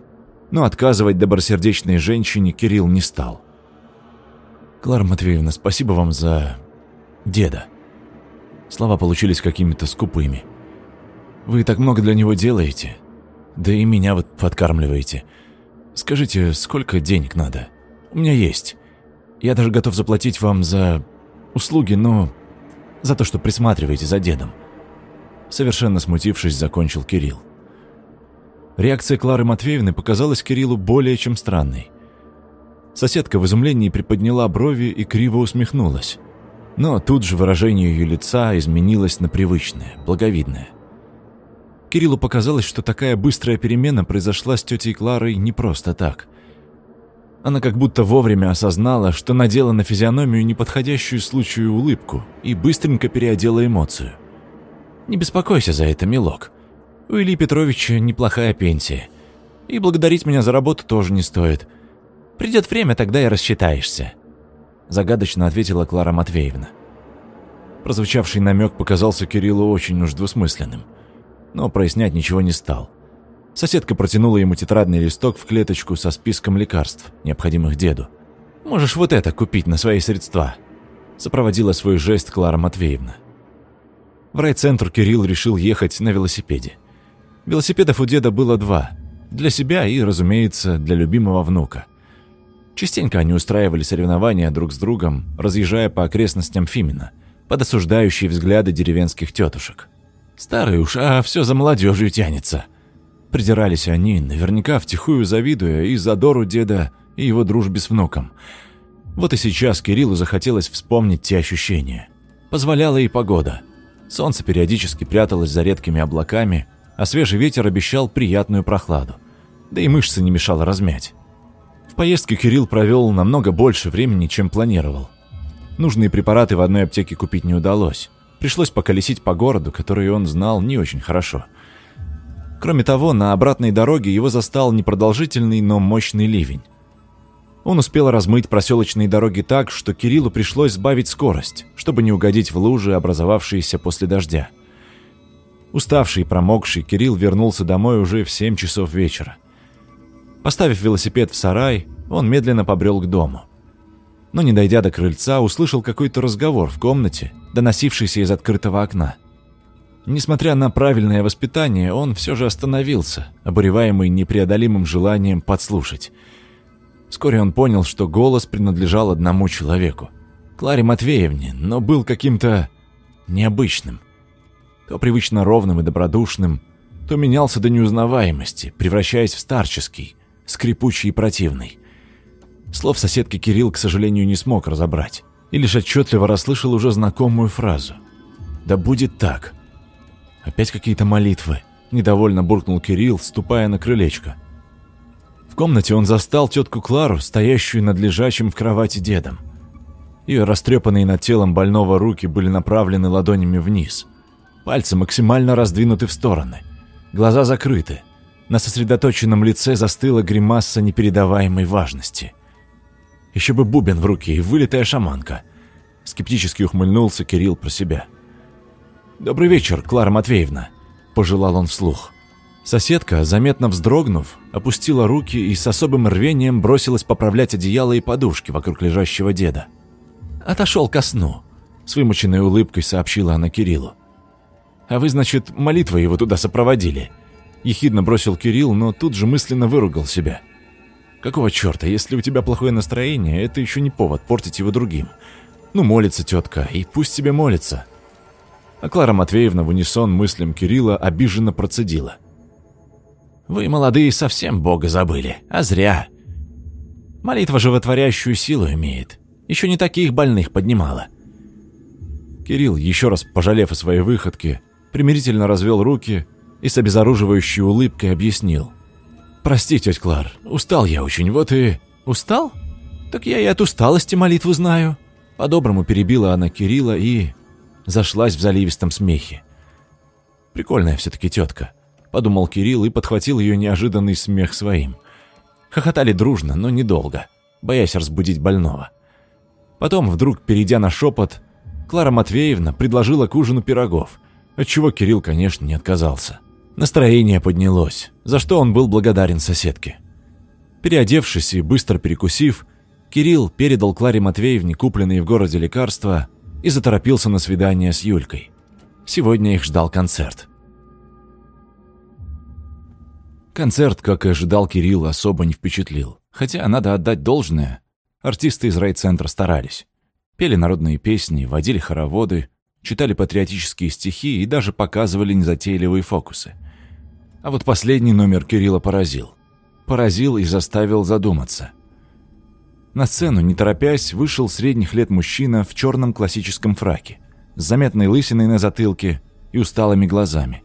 Но отказывать добросердечной женщине Кирилл не стал. «Клара Матвеевна, спасибо вам за... деда». Слова получились какими-то скупыми. «Вы так много для него делаете. Да и меня вот подкармливаете. Скажите, сколько денег надо? У меня есть. Я даже готов заплатить вам за услуги, но за то, что присматриваете за дедом. Совершенно смутившись, закончил Кирилл. Реакция Клары Матвеевны показалась Кириллу более чем странной. Соседка в изумлении приподняла брови и криво усмехнулась. Но тут же выражение ее лица изменилось на привычное, благовидное – Кириллу показалось, что такая быстрая перемена произошла с тетей Кларой не просто так. Она как будто вовремя осознала, что надела на физиономию неподходящую случаю улыбку и быстренько переодела эмоцию. «Не беспокойся за это, милок. У Ильи Петровича неплохая пенсия. И благодарить меня за работу тоже не стоит. Придет время, тогда и рассчитаешься», – загадочно ответила Клара Матвеевна. Прозвучавший намек показался Кириллу очень уж двусмысленным – но прояснять ничего не стал. Соседка протянула ему тетрадный листок в клеточку со списком лекарств, необходимых деду. «Можешь вот это купить на свои средства», – сопроводила свой жест Клара Матвеевна. В райцентр Кирилл решил ехать на велосипеде. Велосипедов у деда было два – для себя и, разумеется, для любимого внука. Частенько они устраивали соревнования друг с другом, разъезжая по окрестностям Фимина, под осуждающие взгляды деревенских тетушек. Старый уж, а все за молодежью тянется. Придирались они, наверняка втихую завидуя и задору деда, и его дружбе с внуком. Вот и сейчас Кириллу захотелось вспомнить те ощущения. Позволяла и погода. Солнце периодически пряталось за редкими облаками, а свежий ветер обещал приятную прохладу. Да и мышцы не мешало размять. В поездке Кирилл провел намного больше времени, чем планировал. Нужные препараты в одной аптеке купить не удалось. Пришлось поколесить по городу, который он знал не очень хорошо. Кроме того, на обратной дороге его застал непродолжительный, но мощный ливень. Он успел размыть проселочные дороги так, что Кириллу пришлось сбавить скорость, чтобы не угодить в лужи, образовавшиеся после дождя. Уставший и промокший, Кирилл вернулся домой уже в 7 часов вечера. Поставив велосипед в сарай, он медленно побрел к дому. Но не дойдя до крыльца, услышал какой-то разговор в комнате, доносившийся из открытого окна. Несмотря на правильное воспитание, он все же остановился, обуреваемый непреодолимым желанием подслушать. Вскоре он понял, что голос принадлежал одному человеку. Кларе Матвеевне, но был каким-то необычным. То привычно ровным и добродушным, то менялся до неузнаваемости, превращаясь в старческий, скрипучий и противный. Слов соседки Кирилл, к сожалению, не смог разобрать, и лишь отчетливо расслышал уже знакомую фразу. «Да будет так». Опять какие-то молитвы. Недовольно буркнул Кирилл, ступая на крылечко. В комнате он застал тетку Клару, стоящую над лежачим в кровати дедом. Ее растрепанные над телом больного руки были направлены ладонями вниз. Пальцы максимально раздвинуты в стороны. Глаза закрыты. На сосредоточенном лице застыла гримаса непередаваемой важности. Еще бы бубен в руке и вылитая шаманка. Скептически ухмыльнулся Кирилл про себя. «Добрый вечер, Клара Матвеевна», – пожелал он вслух. Соседка, заметно вздрогнув, опустила руки и с особым рвением бросилась поправлять одеяло и подушки вокруг лежащего деда. «Отошел ко сну», – с вымученной улыбкой сообщила она Кириллу. «А вы, значит, молитвы его туда сопроводили?» Ехидно бросил Кирилл, но тут же мысленно выругал себя. «Какого черта, если у тебя плохое настроение, это еще не повод портить его другим. Ну, молится тетка, и пусть тебе молится». А Клара Матвеевна в унисон мыслям Кирилла обиженно процедила. «Вы, молодые, совсем Бога забыли, а зря. Молитва животворящую силу имеет. Еще не таких больных поднимала». Кирилл, еще раз пожалев о своей выходке, примирительно развел руки и с обезоруживающей улыбкой объяснил. «Прости, тетя Клар, устал я очень, вот и...» «Устал? Так я и от усталости молитву знаю». По-доброму перебила она Кирилла и... зашлась в заливистом смехе. «Прикольная все-таки тетка», — подумал Кирилл и подхватил ее неожиданный смех своим. Хохотали дружно, но недолго, боясь разбудить больного. Потом, вдруг перейдя на шепот, Клара Матвеевна предложила к ужину пирогов, отчего Кирилл, конечно, не отказался. Настроение поднялось, за что он был благодарен соседке. Переодевшись и быстро перекусив, Кирилл передал Кларе Матвеевне купленные в городе лекарства и заторопился на свидание с Юлькой. Сегодня их ждал концерт. Концерт, как и ожидал Кирилл, особо не впечатлил. Хотя, надо отдать должное, артисты из райцентра старались. Пели народные песни, водили хороводы, читали патриотические стихи и даже показывали незатейливые фокусы. А вот последний номер Кирилла поразил. Поразил и заставил задуматься. На сцену, не торопясь, вышел средних лет мужчина в черном классическом фраке, с заметной лысиной на затылке и усталыми глазами.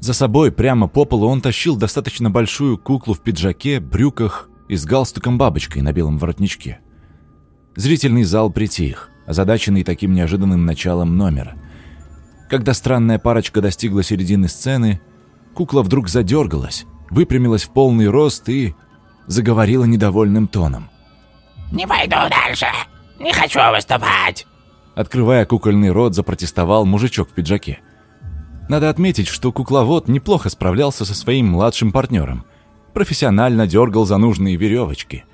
За собой прямо по полу он тащил достаточно большую куклу в пиджаке, брюках и с галстуком-бабочкой на белом воротничке. Зрительный зал притих, озадаченный таким неожиданным началом номера. Когда странная парочка достигла середины сцены, кукла вдруг задергалась, выпрямилась в полный рост и заговорила недовольным тоном. «Не пойду дальше! Не хочу выступать!» Открывая кукольный рот, запротестовал мужичок в пиджаке. Надо отметить, что кукловод неплохо справлялся со своим младшим партнером. Профессионально дергал за нужные веревочки.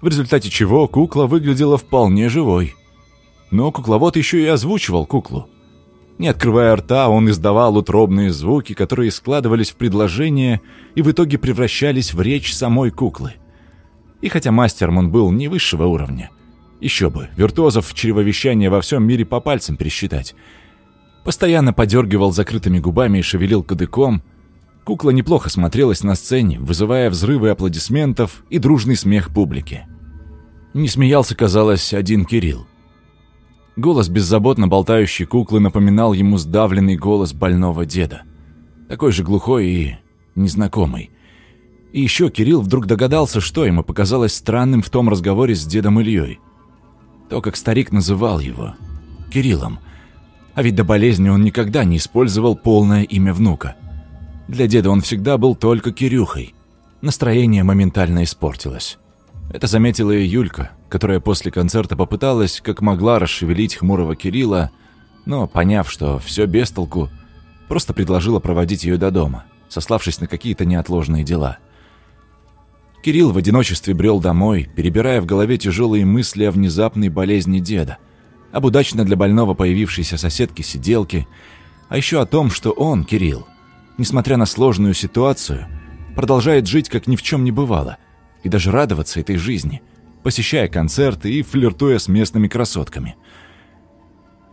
В результате чего кукла выглядела вполне живой. Но кукловод еще и озвучивал куклу. Не открывая рта, он издавал утробные звуки, которые складывались в предложения и в итоге превращались в речь самой куклы. И хотя мастером он был не высшего уровня, еще бы, виртуозов чревовещания во всем мире по пальцам пересчитать, постоянно подергивал закрытыми губами и шевелил кадыком, кукла неплохо смотрелась на сцене, вызывая взрывы аплодисментов и дружный смех публики. Не смеялся, казалось, один Кирилл. Голос беззаботно болтающей куклы напоминал ему сдавленный голос больного деда. Такой же глухой и незнакомый. И еще Кирилл вдруг догадался, что ему показалось странным в том разговоре с дедом Ильей. То, как старик называл его. Кириллом. А ведь до болезни он никогда не использовал полное имя внука. Для деда он всегда был только Кирюхой. Настроение моментально испортилось. Это заметила и Юлька, которая после концерта попыталась, как могла, расшевелить хмурого Кирилла, но, поняв, что все без толку, просто предложила проводить ее до дома, сославшись на какие-то неотложные дела. Кирилл в одиночестве брел домой, перебирая в голове тяжелые мысли о внезапной болезни деда, об удачно для больного появившейся соседке-сиделке, а еще о том, что он, Кирилл, несмотря на сложную ситуацию, продолжает жить, как ни в чем не бывало, и даже радоваться этой жизни, посещая концерты и флиртуя с местными красотками.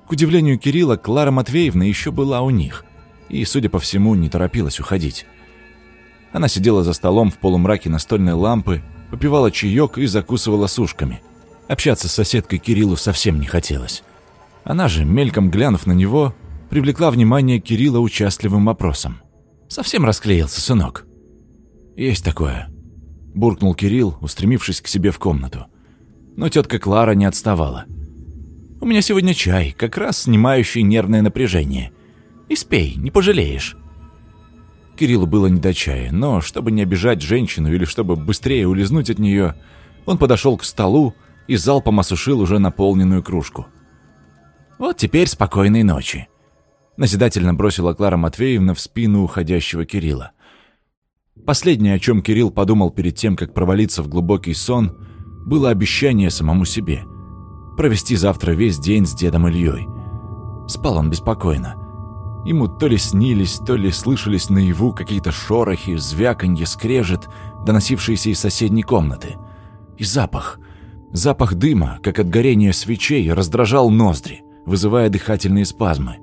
К удивлению Кирилла, Клара Матвеевна еще была у них, и, судя по всему, не торопилась уходить. Она сидела за столом в полумраке настольной лампы, попивала чаек и закусывала сушками. Общаться с соседкой Кириллу совсем не хотелось. Она же, мельком глянув на него, привлекла внимание Кирилла участливым вопросом. «Совсем расклеился, сынок?» «Есть такое», — буркнул Кирилл, устремившись к себе в комнату. Но тетка Клара не отставала. «У меня сегодня чай, как раз снимающий нервное напряжение. И спей, не пожалеешь». Кириллу было не до чая, но чтобы не обижать женщину или чтобы быстрее улизнуть от нее, он подошел к столу и залпом осушил уже наполненную кружку. «Вот теперь спокойной ночи», — назидательно бросила Клара Матвеевна в спину уходящего Кирилла. Последнее, о чем Кирилл подумал перед тем, как провалиться в глубокий сон, было обещание самому себе — провести завтра весь день с дедом Ильей. Спал он беспокойно. Ему то ли снились, то ли слышались наяву какие-то шорохи, звяканье, скрежет, доносившиеся из соседней комнаты. И запах. Запах дыма, как от горения свечей, раздражал ноздри, вызывая дыхательные спазмы.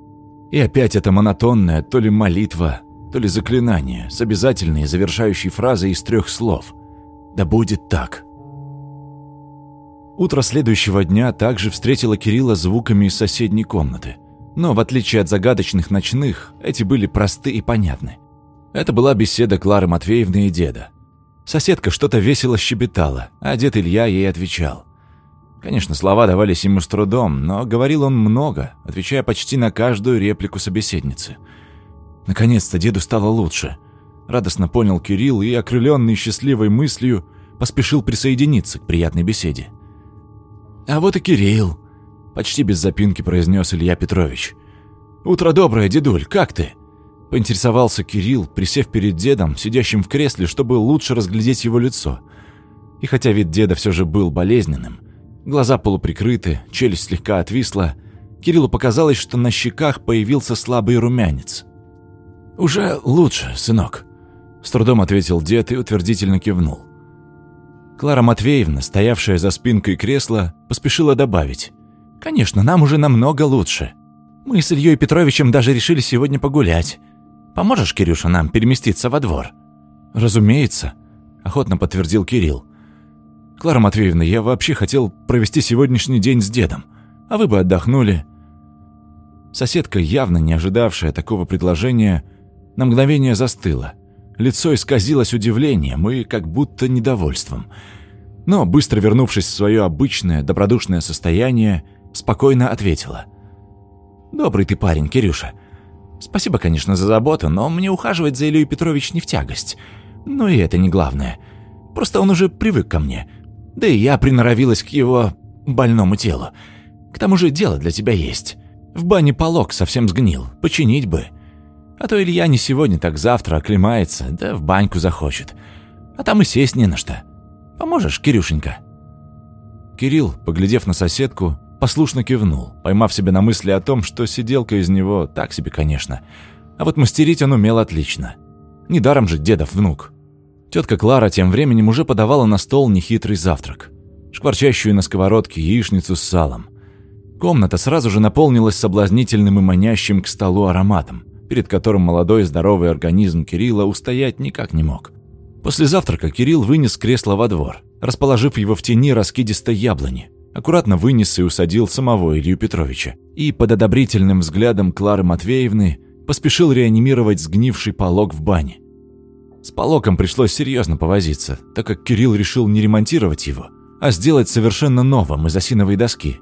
И опять эта монотонная то ли молитва, то ли заклинание с обязательной завершающей фразой из трех слов. «Да будет так». Утро следующего дня также встретило Кирилла звуками из соседней комнаты – но, в отличие от загадочных ночных, эти были просты и понятны. Это была беседа Клары Матвеевны и деда. Соседка что-то весело щебетала, а дед Илья ей отвечал. Конечно, слова давались ему с трудом, но говорил он много, отвечая почти на каждую реплику собеседницы. Наконец-то деду стало лучше. Радостно понял Кирилл и, окрыленный счастливой мыслью, поспешил присоединиться к приятной беседе. «А вот и Кирилл», Почти без запинки произнес Илья Петрович. «Утро доброе, дедуль, как ты?» Поинтересовался Кирилл, присев перед дедом, сидящим в кресле, чтобы лучше разглядеть его лицо. И хотя вид деда все же был болезненным, глаза полуприкрыты, челюсть слегка отвисла, Кириллу показалось, что на щеках появился слабый румянец. «Уже лучше, сынок», — с трудом ответил дед и утвердительно кивнул. Клара Матвеевна, стоявшая за спинкой кресла, поспешила добавить. Конечно, нам уже намного лучше. Мы с Ильей Петровичем даже решили сегодня погулять. Поможешь, Кирюша, нам переместиться во двор?» «Разумеется», — охотно подтвердил Кирилл. «Клара Матвеевна, я вообще хотел провести сегодняшний день с дедом, а вы бы отдохнули». Соседка, явно не ожидавшая такого предложения, на мгновение застыла. Лицо исказилось удивлением и как будто недовольством. Но, быстро вернувшись в свое обычное добродушное состояние, спокойно ответила. «Добрый ты парень, Кирюша. Спасибо, конечно, за заботу, но мне ухаживать за Ильей Петрович не в тягость. Но и это не главное. Просто он уже привык ко мне. Да и я приноровилась к его больному телу. К тому же дело для тебя есть. В бане полог совсем сгнил, починить бы. А то Илья не сегодня, так завтра оклемается, да в баньку захочет. А там и сесть не на что. Поможешь, Кирюшенька?» Кирилл, поглядев на соседку, Послушно кивнул, поймав себя на мысли о том, что сиделка из него так себе, конечно. А вот мастерить он умел отлично. Недаром же дедов внук. Тетка Клара тем временем уже подавала на стол нехитрый завтрак. Шкварчащую на сковородке яичницу с салом. Комната сразу же наполнилась соблазнительным и манящим к столу ароматом, перед которым молодой здоровый организм Кирилла устоять никак не мог. После завтрака Кирилл вынес кресло во двор, расположив его в тени раскидистой яблони, аккуратно вынес и усадил самого Илью Петровича. И под одобрительным взглядом Клары Матвеевны поспешил реанимировать сгнивший полог в бане. С полоком пришлось серьезно повозиться, так как Кирилл решил не ремонтировать его, а сделать совершенно новым из осиновой доски.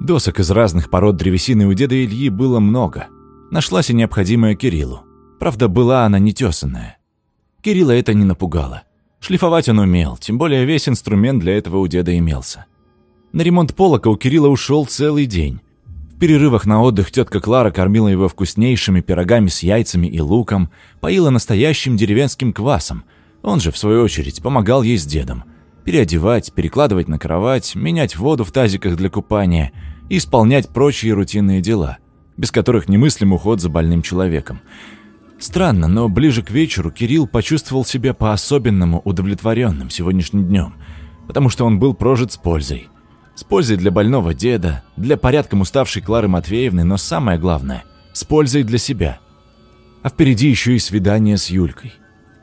Досок из разных пород древесины у деда Ильи было много. Нашлась и необходимая Кириллу. Правда, была она нетесанная. Кирилла это не напугало. Шлифовать он умел, тем более весь инструмент для этого у деда имелся. На ремонт полока у Кирилла ушел целый день. В перерывах на отдых тетка Клара кормила его вкуснейшими пирогами с яйцами и луком, поила настоящим деревенским квасом, Он же, в свою очередь, помогал ей с дедом. Переодевать, перекладывать на кровать, менять воду в тазиках для купания и исполнять прочие рутинные дела, без которых немыслим уход за больным человеком. Странно, но ближе к вечеру Кирилл почувствовал себя по-особенному удовлетворенным сегодняшним днем, потому что он был прожит с пользой. С пользой для больного деда, для порядком уставшей Клары Матвеевны, но самое главное – с пользой для себя. А впереди еще и свидание с Юлькой.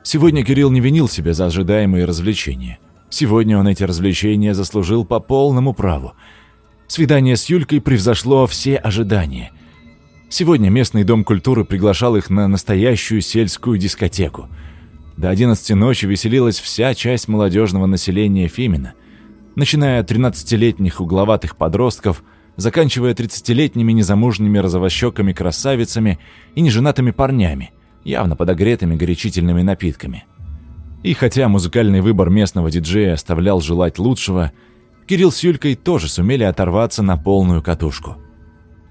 Сегодня Кирилл не винил себя за ожидаемые развлечения. Сегодня он эти развлечения заслужил по полному праву. Свидание с Юлькой превзошло все ожидания. Сегодня местный дом культуры приглашал их на настоящую сельскую дискотеку. До 11 ночи веселилась вся часть молодежного населения Фимина, начиная от 13-летних угловатых подростков, заканчивая 30-летними незамужними розовощеками красавицами и неженатыми парнями, явно подогретыми горячительными напитками. И хотя музыкальный выбор местного диджея оставлял желать лучшего, Кирилл с Юлькой тоже сумели оторваться на полную катушку.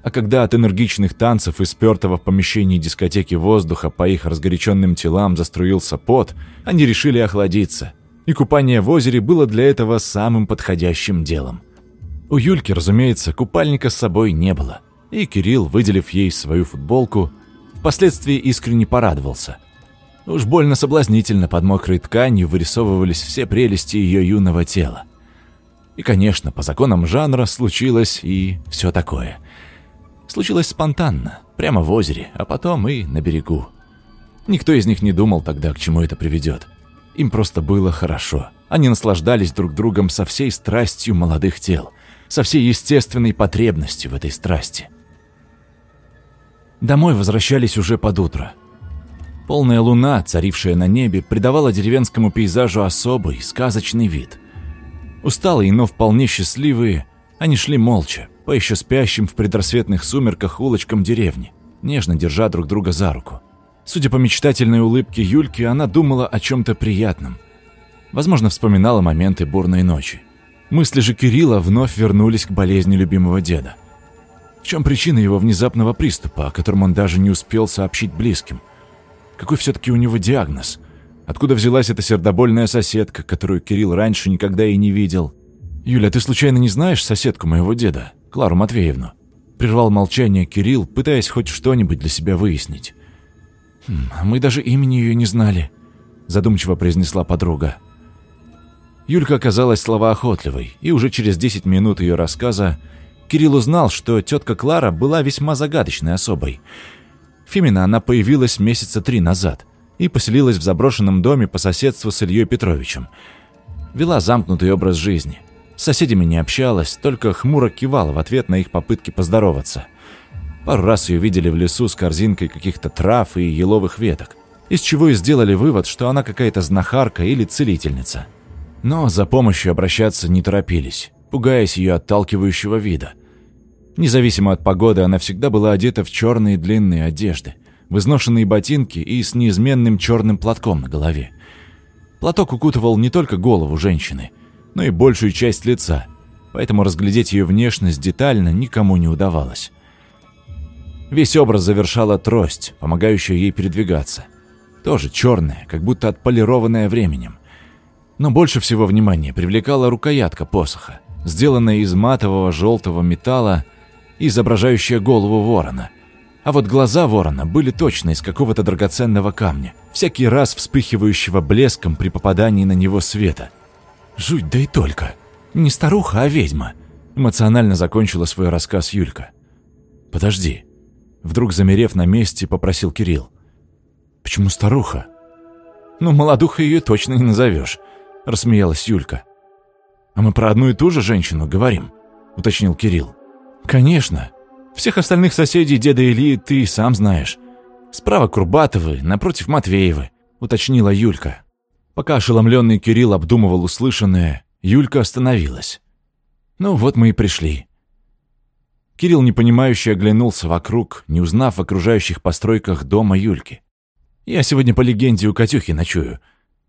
А когда от энергичных танцев и спертого в помещении дискотеки воздуха по их разгоряченным телам заструился пот, они решили охладиться. И купание в озере было для этого самым подходящим делом. У Юльки, разумеется, купальника с собой не было. И Кирилл, выделив ей свою футболку, Впоследствии искренне порадовался. Уж больно соблазнительно под мокрой тканью вырисовывались все прелести ее юного тела. И, конечно, по законам жанра случилось и все такое. Случилось спонтанно, прямо в озере, а потом и на берегу. Никто из них не думал тогда, к чему это приведет. Им просто было хорошо. Они наслаждались друг другом со всей страстью молодых тел, со всей естественной потребностью в этой страсти. Домой возвращались уже под утро. Полная луна, царившая на небе, придавала деревенскому пейзажу особый, сказочный вид. Усталые, но вполне счастливые, они шли молча, по еще спящим в предрассветных сумерках улочкам деревни, нежно держа друг друга за руку. Судя по мечтательной улыбке Юльки, она думала о чем-то приятном. Возможно, вспоминала моменты бурной ночи. Мысли же Кирилла вновь вернулись к болезни любимого деда – в чем причина его внезапного приступа, о котором он даже не успел сообщить близким? Какой все-таки у него диагноз? Откуда взялась эта сердобольная соседка, которую Кирилл раньше никогда и не видел? «Юля, ты случайно не знаешь соседку моего деда, Клару Матвеевну?» Прервал молчание Кирилл, пытаясь хоть что-нибудь для себя выяснить. «Хм, «Мы даже имени ее не знали», — задумчиво произнесла подруга. Юлька оказалась словоохотливой, и уже через 10 минут ее рассказа Кирилл узнал, что тетка Клара была весьма загадочной особой. Фимина она появилась месяца три назад и поселилась в заброшенном доме по соседству с Ильей Петровичем. Вела замкнутый образ жизни. С соседями не общалась, только хмуро кивала в ответ на их попытки поздороваться. Пару раз ее видели в лесу с корзинкой каких-то трав и еловых веток, из чего и сделали вывод, что она какая-то знахарка или целительница. Но за помощью обращаться не торопились пугаясь ее отталкивающего вида. Независимо от погоды, она всегда была одета в черные длинные одежды, в изношенные ботинки и с неизменным черным платком на голове. Платок укутывал не только голову женщины, но и большую часть лица, поэтому разглядеть ее внешность детально никому не удавалось. Весь образ завершала трость, помогающая ей передвигаться. Тоже черная, как будто отполированная временем. Но больше всего внимания привлекала рукоятка посоха сделанная из матового желтого металла изображающая голову ворона. А вот глаза ворона были точно из какого-то драгоценного камня, всякий раз вспыхивающего блеском при попадании на него света. Жуть, да и только. Не старуха, а ведьма. Эмоционально закончила свой рассказ Юлька. «Подожди». Вдруг замерев на месте, попросил Кирилл. «Почему старуха?» «Ну, молодуха ее точно не назовешь», — рассмеялась Юлька. «А мы про одну и ту же женщину говорим», — уточнил Кирилл. «Конечно. Всех остальных соседей деда Ильи ты сам знаешь. Справа Курбатовы, напротив Матвеевы», — уточнила Юлька. Пока ошеломленный Кирилл обдумывал услышанное, Юлька остановилась. «Ну вот мы и пришли». Кирилл непонимающе оглянулся вокруг, не узнав в окружающих постройках дома Юльки. «Я сегодня по легенде у Катюхи ночую.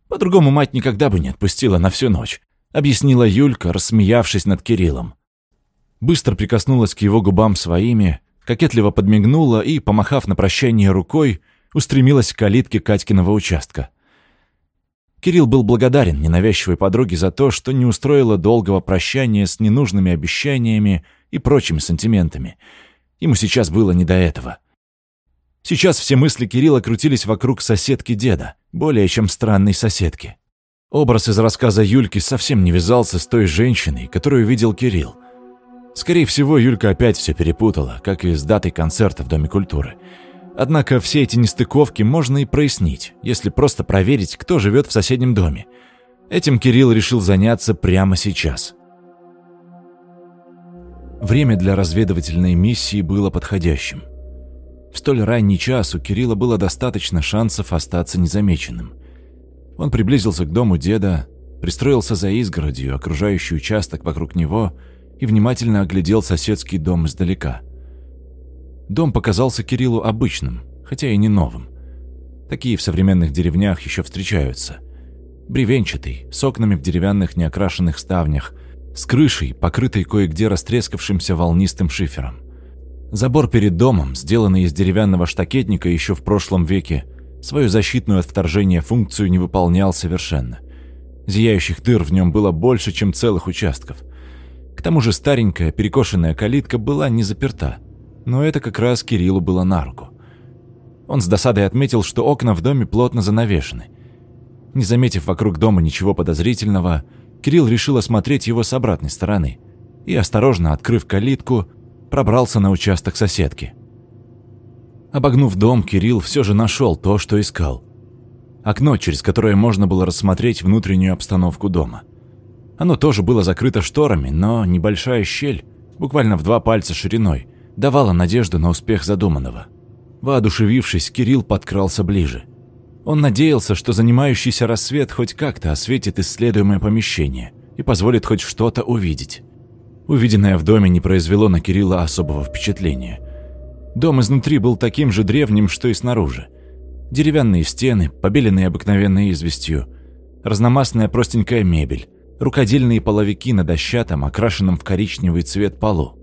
По-другому мать никогда бы не отпустила на всю ночь объяснила Юлька, рассмеявшись над Кириллом. Быстро прикоснулась к его губам своими, кокетливо подмигнула и, помахав на прощание рукой, устремилась к калитке Катькиного участка. Кирилл был благодарен ненавязчивой подруге за то, что не устроила долгого прощания с ненужными обещаниями и прочими сантиментами. Ему сейчас было не до этого. Сейчас все мысли Кирилла крутились вокруг соседки деда, более чем странной соседки. Образ из рассказа Юльки совсем не вязался с той женщиной, которую видел Кирилл. Скорее всего, Юлька опять все перепутала, как и с датой концерта в Доме культуры. Однако все эти нестыковки можно и прояснить, если просто проверить, кто живет в соседнем доме. Этим Кирилл решил заняться прямо сейчас. Время для разведывательной миссии было подходящим. В столь ранний час у Кирилла было достаточно шансов остаться незамеченным. Он приблизился к дому деда, пристроился за изгородью, окружающий участок вокруг него, и внимательно оглядел соседский дом издалека. Дом показался Кириллу обычным, хотя и не новым. Такие в современных деревнях еще встречаются. Бревенчатый, с окнами в деревянных неокрашенных ставнях, с крышей, покрытой кое-где растрескавшимся волнистым шифером. Забор перед домом, сделанный из деревянного штакетника еще в прошлом веке, свою защитную от вторжения функцию не выполнял совершенно. Зияющих дыр в нем было больше, чем целых участков. К тому же старенькая перекошенная калитка была не заперта, но это как раз Кириллу было на руку. Он с досадой отметил, что окна в доме плотно занавешены. Не заметив вокруг дома ничего подозрительного, Кирилл решил осмотреть его с обратной стороны и, осторожно открыв калитку, пробрался на участок соседки. Обогнув дом, Кирилл все же нашел то, что искал. Окно, через которое можно было рассмотреть внутреннюю обстановку дома. Оно тоже было закрыто шторами, но небольшая щель, буквально в два пальца шириной, давала надежду на успех задуманного. Воодушевившись, Кирилл подкрался ближе. Он надеялся, что занимающийся рассвет хоть как-то осветит исследуемое помещение и позволит хоть что-то увидеть. Увиденное в доме не произвело на Кирилла особого впечатления. Дом изнутри был таким же древним, что и снаружи. Деревянные стены, побеленные обыкновенной известью, разномастная простенькая мебель, рукодельные половики на дощатом, окрашенном в коричневый цвет полу.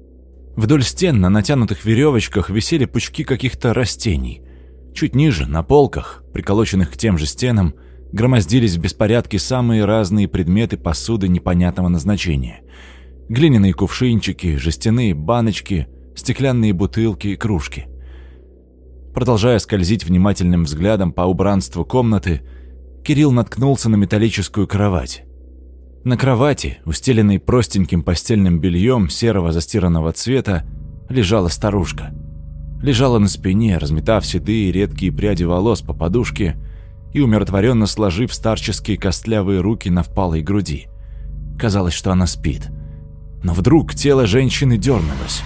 Вдоль стен на натянутых веревочках висели пучки каких-то растений. Чуть ниже, на полках, приколоченных к тем же стенам, громоздились в беспорядке самые разные предметы посуды непонятного назначения – Глиняные кувшинчики, жестяные баночки, стеклянные бутылки и кружки. Продолжая скользить внимательным взглядом по убранству комнаты, Кирилл наткнулся на металлическую кровать. На кровати, устеленной простеньким постельным бельем серого застиранного цвета, лежала старушка. Лежала на спине, разметав седые редкие пряди волос по подушке и умиротворенно сложив старческие костлявые руки на впалой груди. Казалось, что она спит. Но вдруг тело женщины дернулось.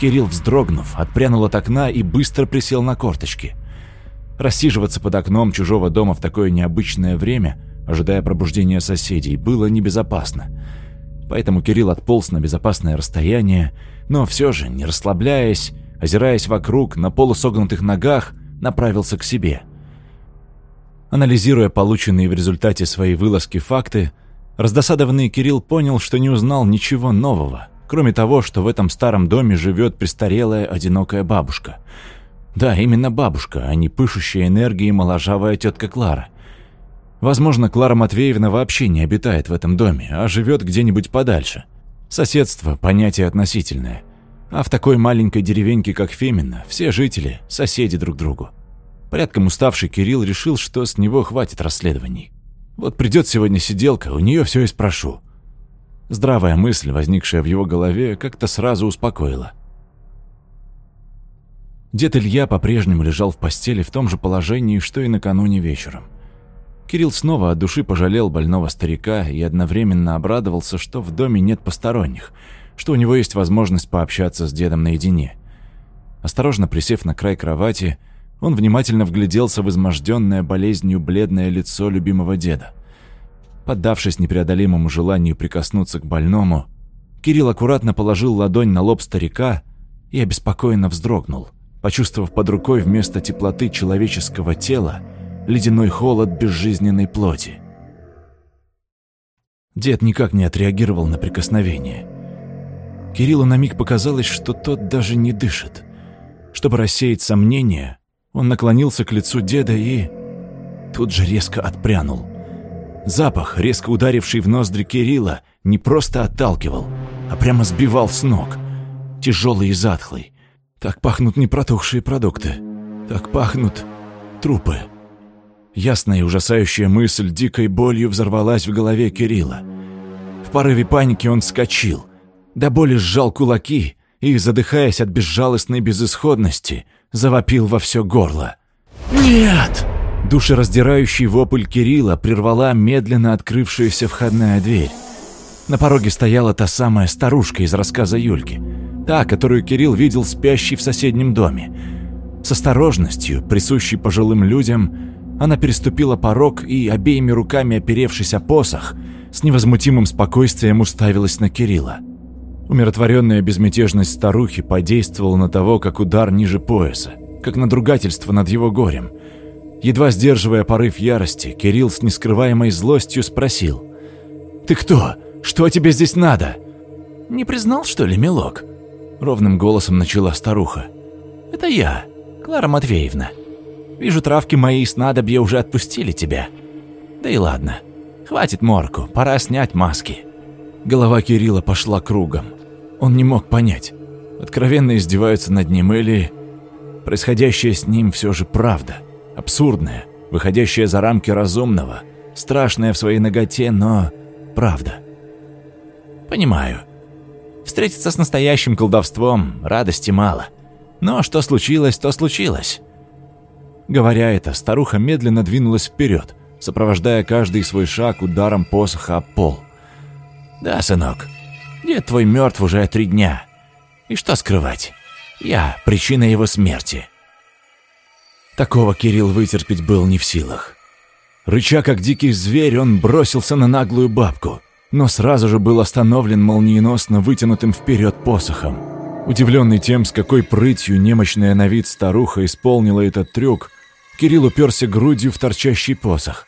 Кирилл, вздрогнув, отпрянул от окна и быстро присел на корточки. Рассиживаться под окном чужого дома в такое необычное время, ожидая пробуждения соседей, было небезопасно. Поэтому Кирилл отполз на безопасное расстояние, но все же, не расслабляясь, озираясь вокруг, на полусогнутых ногах, направился к себе. Анализируя полученные в результате своей вылазки факты, Раздосадованный Кирилл понял, что не узнал ничего нового, кроме того, что в этом старом доме живет престарелая одинокая бабушка. Да, именно бабушка, а не пышущая энергией моложавая тетка Клара. Возможно, Клара Матвеевна вообще не обитает в этом доме, а живет где-нибудь подальше. Соседство – понятие относительное. А в такой маленькой деревеньке, как Фемина, все жители – соседи друг другу. Порядком уставший Кирилл решил, что с него хватит расследований. Вот придет сегодня сиделка, у нее все и спрошу. Здравая мысль, возникшая в его голове, как-то сразу успокоила. Дед Илья по-прежнему лежал в постели в том же положении, что и накануне вечером. Кирилл снова от души пожалел больного старика и одновременно обрадовался, что в доме нет посторонних, что у него есть возможность пообщаться с дедом наедине. Осторожно присев на край кровати, он внимательно вгляделся в изможденное болезнью бледное лицо любимого деда. Поддавшись непреодолимому желанию прикоснуться к больному, Кирилл аккуратно положил ладонь на лоб старика и обеспокоенно вздрогнул, почувствовав под рукой вместо теплоты человеческого тела ледяной холод безжизненной плоти. Дед никак не отреагировал на прикосновение. Кириллу на миг показалось, что тот даже не дышит. Чтобы рассеять сомнения, он наклонился к лицу деда и... Тут же резко отпрянул. Запах, резко ударивший в ноздри Кирилла, не просто отталкивал, а прямо сбивал с ног. Тяжелый и затхлый. Так пахнут непротухшие продукты. Так пахнут трупы. Ясная и ужасающая мысль дикой болью взорвалась в голове Кирилла. В порыве паники он вскочил, до боли сжал кулаки и, задыхаясь от безжалостной безысходности, завопил во все горло. «Нет!» Душераздирающий вопль Кирилла прервала медленно открывшаяся входная дверь. На пороге стояла та самая старушка из рассказа Юльки, та, которую Кирилл видел спящей в соседнем доме. С осторожностью, присущей пожилым людям, она переступила порог и, обеими руками оперевшись о посох, с невозмутимым спокойствием уставилась на Кирилла. Умиротворенная безмятежность старухи подействовала на того, как удар ниже пояса, как надругательство над его горем. Едва сдерживая порыв ярости, Кирилл с нескрываемой злостью спросил. «Ты кто? Что тебе здесь надо?» «Не признал, что ли, милок?» Ровным голосом начала старуха. «Это я, Клара Матвеевна. Вижу, травки мои и снадобья уже отпустили тебя. Да и ладно, хватит морку, пора снять маски». Голова Кирилла пошла кругом. Он не мог понять, откровенно издеваются над ним или... Происходящее с ним все же правда, абсурдная, выходящая за рамки разумного, страшная в своей ноготе, но правда. Понимаю. Встретиться с настоящим колдовством радости мало. Но что случилось, то случилось. Говоря это, старуха медленно двинулась вперед, сопровождая каждый свой шаг ударом посоха об пол. «Да, сынок, дед твой мертв уже три дня. И что скрывать? Я – причина его смерти». Такого Кирилл вытерпеть был не в силах. Рыча как дикий зверь, он бросился на наглую бабку, но сразу же был остановлен молниеносно вытянутым вперед посохом. Удивленный тем, с какой прытью немощная на вид старуха исполнила этот трюк, Кирилл уперся грудью в торчащий посох.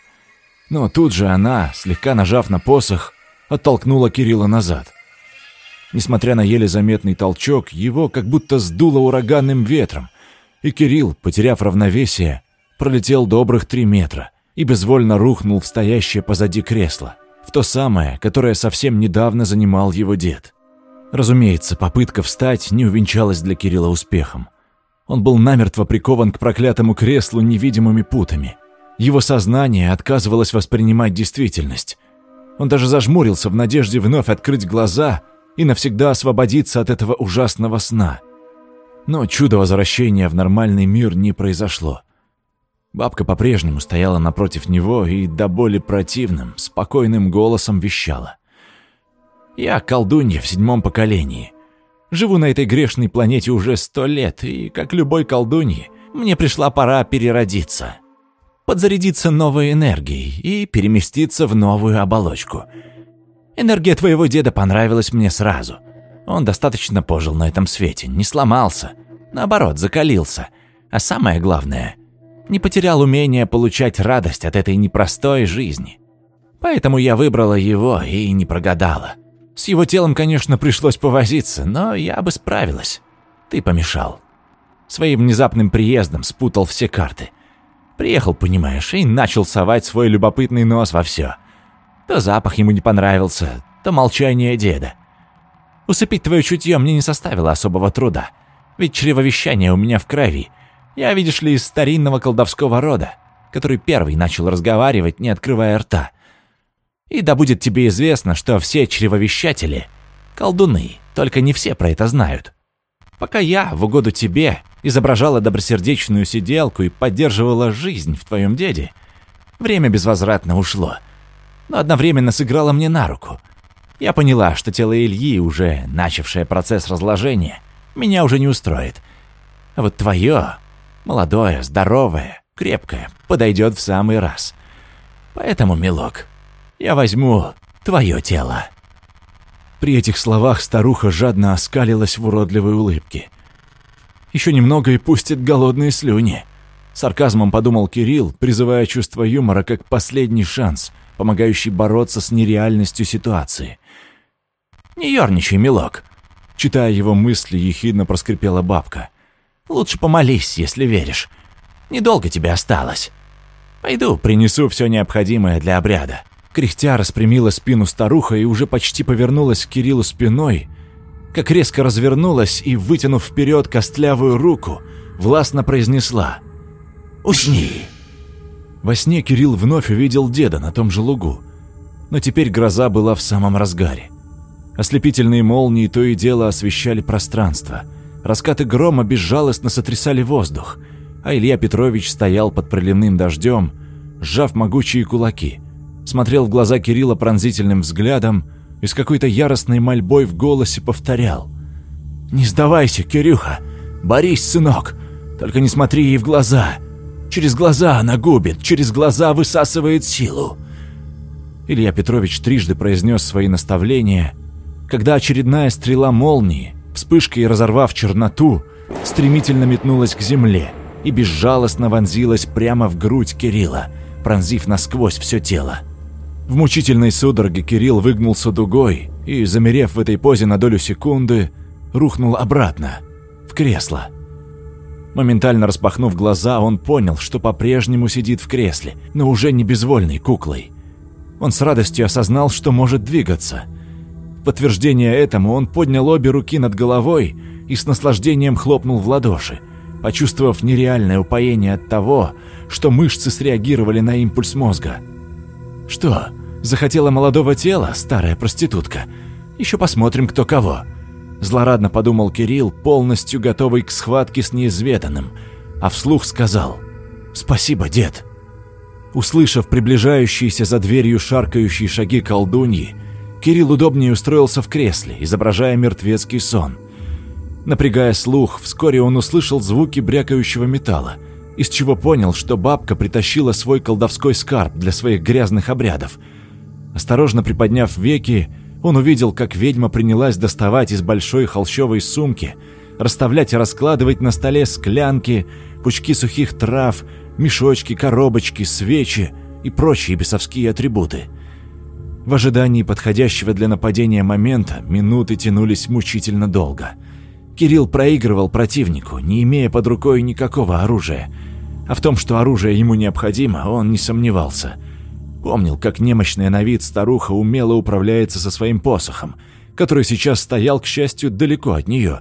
Но тут же она, слегка нажав на посох, оттолкнула Кирилла назад. Несмотря на еле заметный толчок, его как будто сдуло ураганным ветром, и Кирилл, потеряв равновесие, пролетел добрых три метра и безвольно рухнул в стоящее позади кресло, в то самое, которое совсем недавно занимал его дед. Разумеется, попытка встать не увенчалась для Кирилла успехом. Он был намертво прикован к проклятому креслу невидимыми путами. Его сознание отказывалось воспринимать действительность. Он даже зажмурился в надежде вновь открыть глаза и навсегда освободиться от этого ужасного сна. Но чудо возвращения в нормальный мир не произошло. Бабка по-прежнему стояла напротив него и до боли противным, спокойным голосом вещала. «Я колдунья в седьмом поколении. Живу на этой грешной планете уже сто лет, и, как любой колдуньи, мне пришла пора переродиться. Подзарядиться новой энергией и переместиться в новую оболочку. Энергия твоего деда понравилась мне сразу. Он достаточно пожил на этом свете, не сломался. Наоборот, закалился. А самое главное, не потерял умение получать радость от этой непростой жизни. Поэтому я выбрала его и не прогадала. С его телом, конечно, пришлось повозиться, но я бы справилась. Ты помешал. Своим внезапным приездом спутал все карты. Приехал, понимаешь, и начал совать свой любопытный нос во все. То запах ему не понравился, то молчание деда. Усыпить твое чутье мне не составило особого труда, ведь чревовещание у меня в крови. Я, видишь ли, из старинного колдовского рода, который первый начал разговаривать, не открывая рта. И да будет тебе известно, что все чревовещатели — колдуны, только не все про это знают. Пока я, в угоду тебе, изображала добросердечную сиделку и поддерживала жизнь в твоем деде, время безвозвратно ушло, но одновременно сыграло мне на руку. Я поняла, что тело Ильи, уже начавшее процесс разложения, меня уже не устроит. А вот твое, молодое, здоровое, крепкое, подойдет в самый раз. Поэтому, милок, я возьму твое тело». При этих словах старуха жадно оскалилась в уродливой улыбке. «Еще немного и пустит голодные слюни», — сарказмом подумал Кирилл, призывая чувство юмора как последний шанс, помогающий бороться с нереальностью ситуации. «Не ерничай, милок», — читая его мысли, ехидно проскрипела бабка. «Лучше помолись, если веришь. Недолго тебе осталось. Пойду принесу все необходимое для обряда. Кряхтя распрямила спину старуха и уже почти повернулась к Кириллу спиной, как резко развернулась и, вытянув вперед костлявую руку, властно произнесла «Усни!». Во сне Кирилл вновь увидел деда на том же лугу, но теперь гроза была в самом разгаре. Ослепительные молнии то и дело освещали пространство. Раскаты грома безжалостно сотрясали воздух, а Илья Петрович стоял под проливным дождем, сжав могучие кулаки, смотрел в глаза Кирилла пронзительным взглядом и с какой-то яростной мольбой в голосе повторял. «Не сдавайся, Кирюха! Борись, сынок! Только не смотри ей в глаза! Через глаза она губит, через глаза высасывает силу!» Илья Петрович трижды произнес свои наставления – когда очередная стрела молнии, вспышкой разорвав черноту, стремительно метнулась к земле и безжалостно вонзилась прямо в грудь Кирилла, пронзив насквозь все тело. В мучительной судороге Кирилл выгнулся дугой и, замерев в этой позе на долю секунды, рухнул обратно, в кресло. Моментально распахнув глаза, он понял, что по-прежнему сидит в кресле, но уже не безвольной куклой. Он с радостью осознал, что может двигаться – подтверждение этому он поднял обе руки над головой и с наслаждением хлопнул в ладоши, почувствовав нереальное упоение от того, что мышцы среагировали на импульс мозга. «Что, захотела молодого тела, старая проститутка? Еще посмотрим, кто кого». Злорадно подумал Кирилл, полностью готовый к схватке с неизведанным, а вслух сказал «Спасибо, дед». Услышав приближающиеся за дверью шаркающие шаги колдуньи, Кирилл удобнее устроился в кресле, изображая мертвецкий сон. Напрягая слух, вскоре он услышал звуки брякающего металла, из чего понял, что бабка притащила свой колдовской скарб для своих грязных обрядов. Осторожно приподняв веки, он увидел, как ведьма принялась доставать из большой холщовой сумки, расставлять и раскладывать на столе склянки, пучки сухих трав, мешочки, коробочки, свечи и прочие бесовские атрибуты – в ожидании подходящего для нападения момента минуты тянулись мучительно долго. Кирилл проигрывал противнику, не имея под рукой никакого оружия. А в том, что оружие ему необходимо, он не сомневался. Помнил, как немощная на вид старуха умело управляется со своим посохом, который сейчас стоял, к счастью, далеко от нее.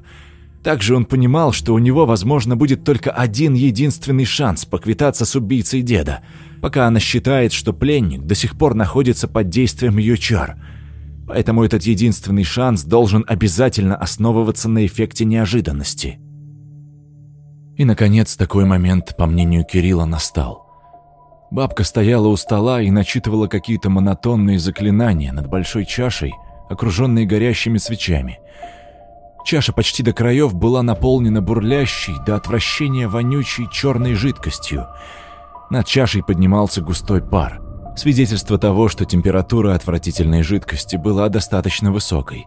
Также он понимал, что у него, возможно, будет только один единственный шанс поквитаться с убийцей деда – пока она считает, что пленник до сих пор находится под действием ее чар. Поэтому этот единственный шанс должен обязательно основываться на эффекте неожиданности. И, наконец, такой момент, по мнению Кирилла, настал. Бабка стояла у стола и начитывала какие-то монотонные заклинания над большой чашей, окруженной горящими свечами. Чаша почти до краев была наполнена бурлящей до отвращения вонючей черной жидкостью – над чашей поднимался густой пар, свидетельство того, что температура отвратительной жидкости была достаточно высокой.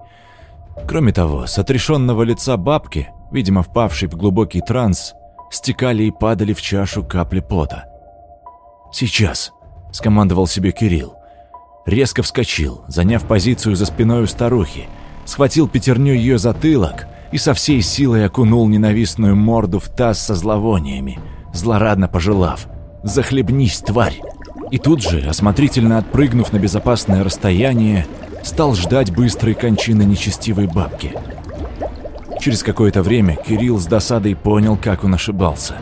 Кроме того, с отрешенного лица бабки, видимо впавшей в глубокий транс, стекали и падали в чашу капли пота. «Сейчас», — скомандовал себе Кирилл. Резко вскочил, заняв позицию за спиной у старухи, схватил пятерню ее затылок и со всей силой окунул ненавистную морду в таз со зловониями, злорадно пожелав — «Захлебнись, тварь!» И тут же, осмотрительно отпрыгнув на безопасное расстояние, стал ждать быстрой кончины нечестивой бабки. Через какое-то время Кирилл с досадой понял, как он ошибался.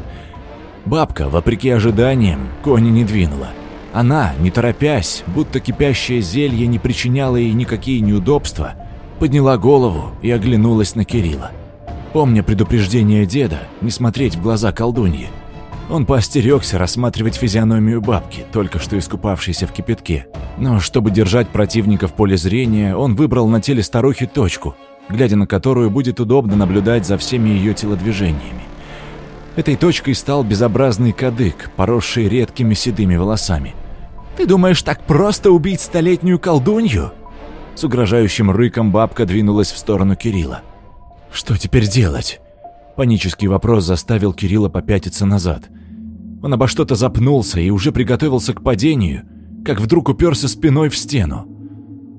Бабка, вопреки ожиданиям, кони не двинула. Она, не торопясь, будто кипящее зелье не причиняло ей никакие неудобства, подняла голову и оглянулась на Кирилла. Помня предупреждение деда, не смотреть в глаза колдуньи, он поостерегся рассматривать физиономию бабки, только что искупавшейся в кипятке. Но чтобы держать противника в поле зрения, он выбрал на теле старухи точку, глядя на которую будет удобно наблюдать за всеми ее телодвижениями. Этой точкой стал безобразный кадык, поросший редкими седыми волосами. «Ты думаешь, так просто убить столетнюю колдунью?» С угрожающим рыком бабка двинулась в сторону Кирилла. «Что теперь делать?» Панический вопрос заставил Кирилла попятиться назад. Он обо что-то запнулся и уже приготовился к падению, как вдруг уперся спиной в стену.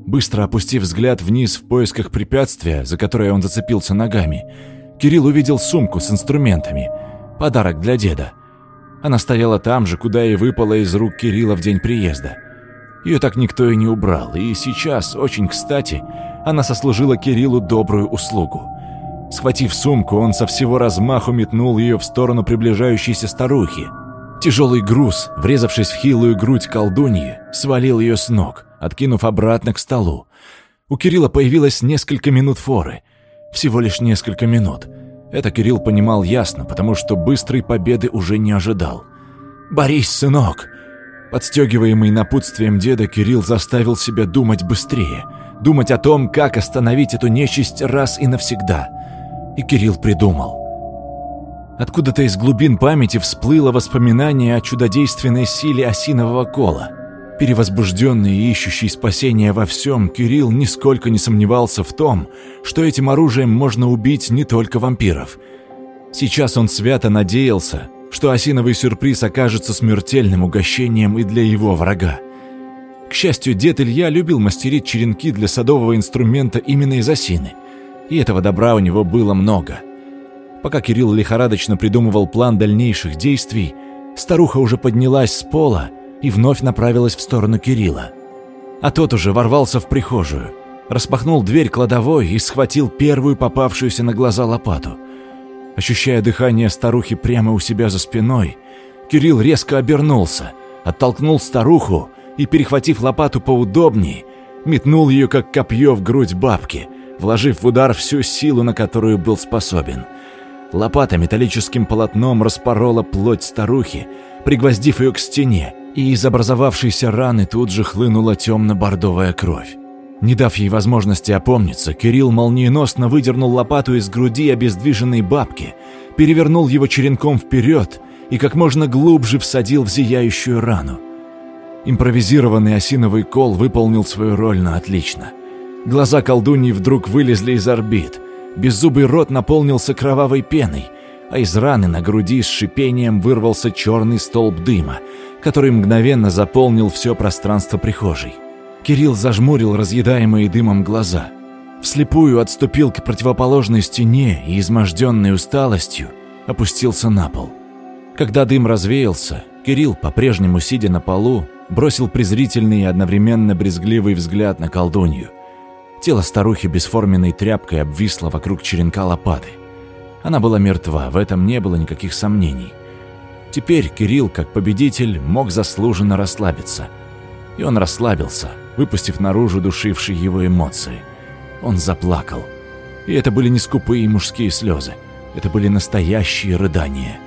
Быстро опустив взгляд вниз в поисках препятствия, за которое он зацепился ногами, Кирилл увидел сумку с инструментами. Подарок для деда. Она стояла там же, куда и выпала из рук Кирилла в день приезда. Ее так никто и не убрал, и сейчас, очень кстати, она сослужила Кириллу добрую услугу. Схватив сумку, он со всего размаху метнул ее в сторону приближающейся старухи. Тяжелый груз, врезавшись в хилую грудь колдуньи, свалил ее с ног, откинув обратно к столу. У Кирилла появилось несколько минут форы. Всего лишь несколько минут. Это Кирилл понимал ясно, потому что быстрой победы уже не ожидал. «Борись, сынок!» Подстегиваемый напутствием деда, Кирилл заставил себя думать быстрее, думать о том, как остановить эту нечисть раз и навсегда. И Кирилл придумал. Откуда-то из глубин памяти всплыло воспоминание о чудодейственной силе осинового кола. Перевозбужденный и ищущий спасения во всем, Кирилл нисколько не сомневался в том, что этим оружием можно убить не только вампиров. Сейчас он свято надеялся, что осиновый сюрприз окажется смертельным угощением и для его врага. К счастью, дед Илья любил мастерить черенки для садового инструмента именно из осины, и этого добра у него было много. Пока Кирилл лихорадочно придумывал план дальнейших действий, старуха уже поднялась с пола и вновь направилась в сторону Кирилла. А тот уже ворвался в прихожую, распахнул дверь кладовой и схватил первую попавшуюся на глаза лопату – Ощущая дыхание старухи прямо у себя за спиной, Кирилл резко обернулся, оттолкнул старуху и, перехватив лопату поудобнее, метнул ее как копье в грудь бабки, вложив в удар всю силу, на которую был способен. Лопата металлическим полотном распорола плоть старухи, пригвоздив ее к стене, и из образовавшейся раны тут же хлынула темно-бордовая кровь. Не дав ей возможности опомниться, Кирилл молниеносно выдернул лопату из груди обездвиженной бабки, перевернул его черенком вперед и как можно глубже всадил в зияющую рану. Импровизированный осиновый кол выполнил свою роль на отлично. Глаза колдуньи вдруг вылезли из орбит, беззубый рот наполнился кровавой пеной, а из раны на груди с шипением вырвался черный столб дыма, который мгновенно заполнил все пространство прихожей. Кирилл зажмурил разъедаемые дымом глаза. Вслепую отступил к противоположной стене и, изможденный усталостью, опустился на пол. Когда дым развеялся, Кирилл, по-прежнему сидя на полу, бросил презрительный и одновременно брезгливый взгляд на колдунью. Тело старухи бесформенной тряпкой обвисло вокруг черенка лопаты. Она была мертва, в этом не было никаких сомнений. Теперь Кирилл, как победитель, мог заслуженно расслабиться. И он расслабился – выпустив наружу душившие его эмоции. Он заплакал. И это были не скупые мужские слезы. Это были настоящие рыдания.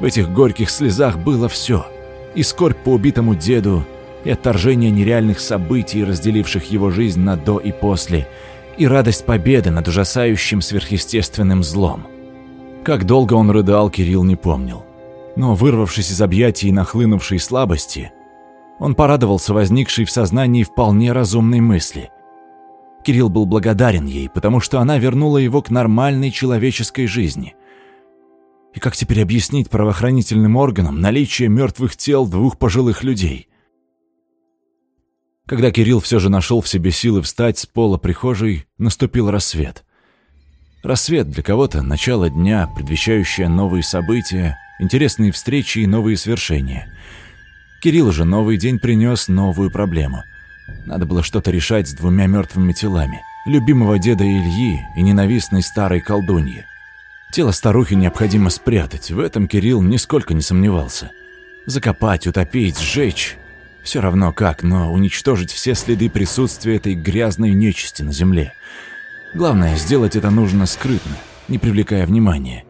В этих горьких слезах было все. И скорбь по убитому деду, и отторжение нереальных событий, разделивших его жизнь на до и после, и радость победы над ужасающим сверхъестественным злом. Как долго он рыдал, Кирилл не помнил. Но, вырвавшись из объятий нахлынувшей слабости, он порадовался возникшей в сознании вполне разумной мысли. Кирилл был благодарен ей, потому что она вернула его к нормальной человеческой жизни. И как теперь объяснить правоохранительным органам наличие мертвых тел двух пожилых людей? Когда Кирилл все же нашел в себе силы встать с пола прихожей, наступил рассвет. Рассвет для кого-то – начало дня, предвещающее новые события, интересные встречи и новые свершения – Кирилл же новый день принес новую проблему. Надо было что-то решать с двумя мертвыми телами. Любимого деда Ильи и ненавистной старой колдуньи. Тело старухи необходимо спрятать, в этом Кирилл нисколько не сомневался. Закопать, утопить, сжечь. Все равно как, но уничтожить все следы присутствия этой грязной нечисти на земле. Главное, сделать это нужно скрытно, не привлекая внимания.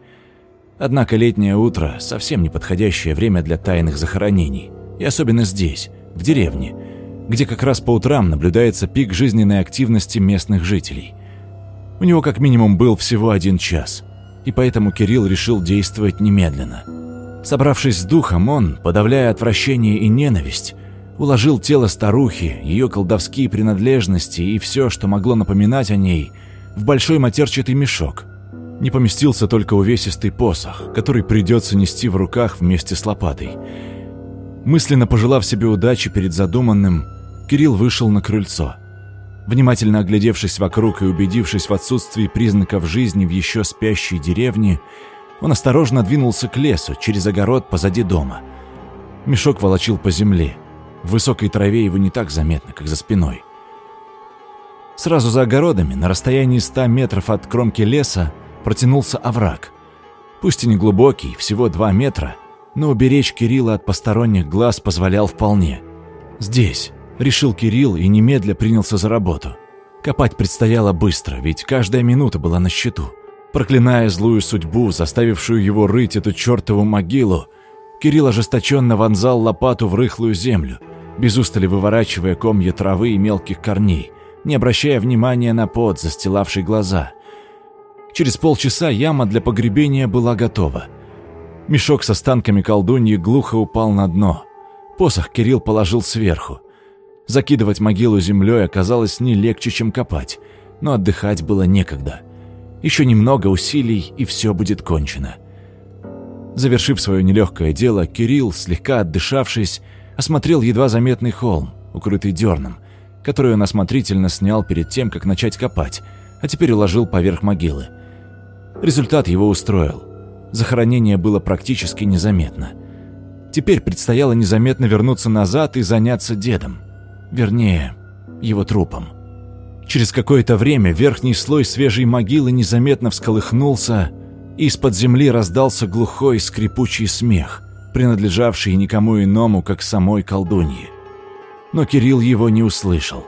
Однако летнее утро – совсем неподходящее время для тайных захоронений – и особенно здесь, в деревне, где как раз по утрам наблюдается пик жизненной активности местных жителей. У него как минимум был всего один час, и поэтому Кирилл решил действовать немедленно. Собравшись с духом, он, подавляя отвращение и ненависть, уложил тело старухи, ее колдовские принадлежности и все, что могло напоминать о ней, в большой матерчатый мешок. Не поместился только увесистый посох, который придется нести в руках вместе с лопатой – Мысленно пожелав себе удачи перед задуманным, Кирилл вышел на крыльцо. Внимательно оглядевшись вокруг и убедившись в отсутствии признаков жизни в еще спящей деревне, он осторожно двинулся к лесу через огород позади дома. Мешок волочил по земле. В высокой траве его не так заметно, как за спиной. Сразу за огородами, на расстоянии 100 метров от кромки леса, протянулся овраг. Пусть и не глубокий, всего 2 метра, но уберечь Кирилла от посторонних глаз позволял вполне. Здесь, решил Кирилл и немедля принялся за работу. Копать предстояло быстро, ведь каждая минута была на счету. Проклиная злую судьбу, заставившую его рыть эту чертову могилу, Кирилл ожесточенно вонзал лопату в рыхлую землю, без устали выворачивая комья травы и мелких корней, не обращая внимания на пот, застилавший глаза. Через полчаса яма для погребения была готова. Мешок с останками колдуньи глухо упал на дно. Посох Кирилл положил сверху. Закидывать могилу землей оказалось не легче, чем копать, но отдыхать было некогда. Еще немного усилий, и все будет кончено. Завершив свое нелегкое дело, Кирилл, слегка отдышавшись, осмотрел едва заметный холм, укрытый дерном, который он осмотрительно снял перед тем, как начать копать, а теперь уложил поверх могилы. Результат его устроил. Захоронение было практически незаметно. Теперь предстояло незаметно вернуться назад и заняться дедом. Вернее, его трупом. Через какое-то время верхний слой свежей могилы незаметно всколыхнулся, и из-под земли раздался глухой скрипучий смех, принадлежавший никому иному, как самой колдунье но Кирилл его не услышал.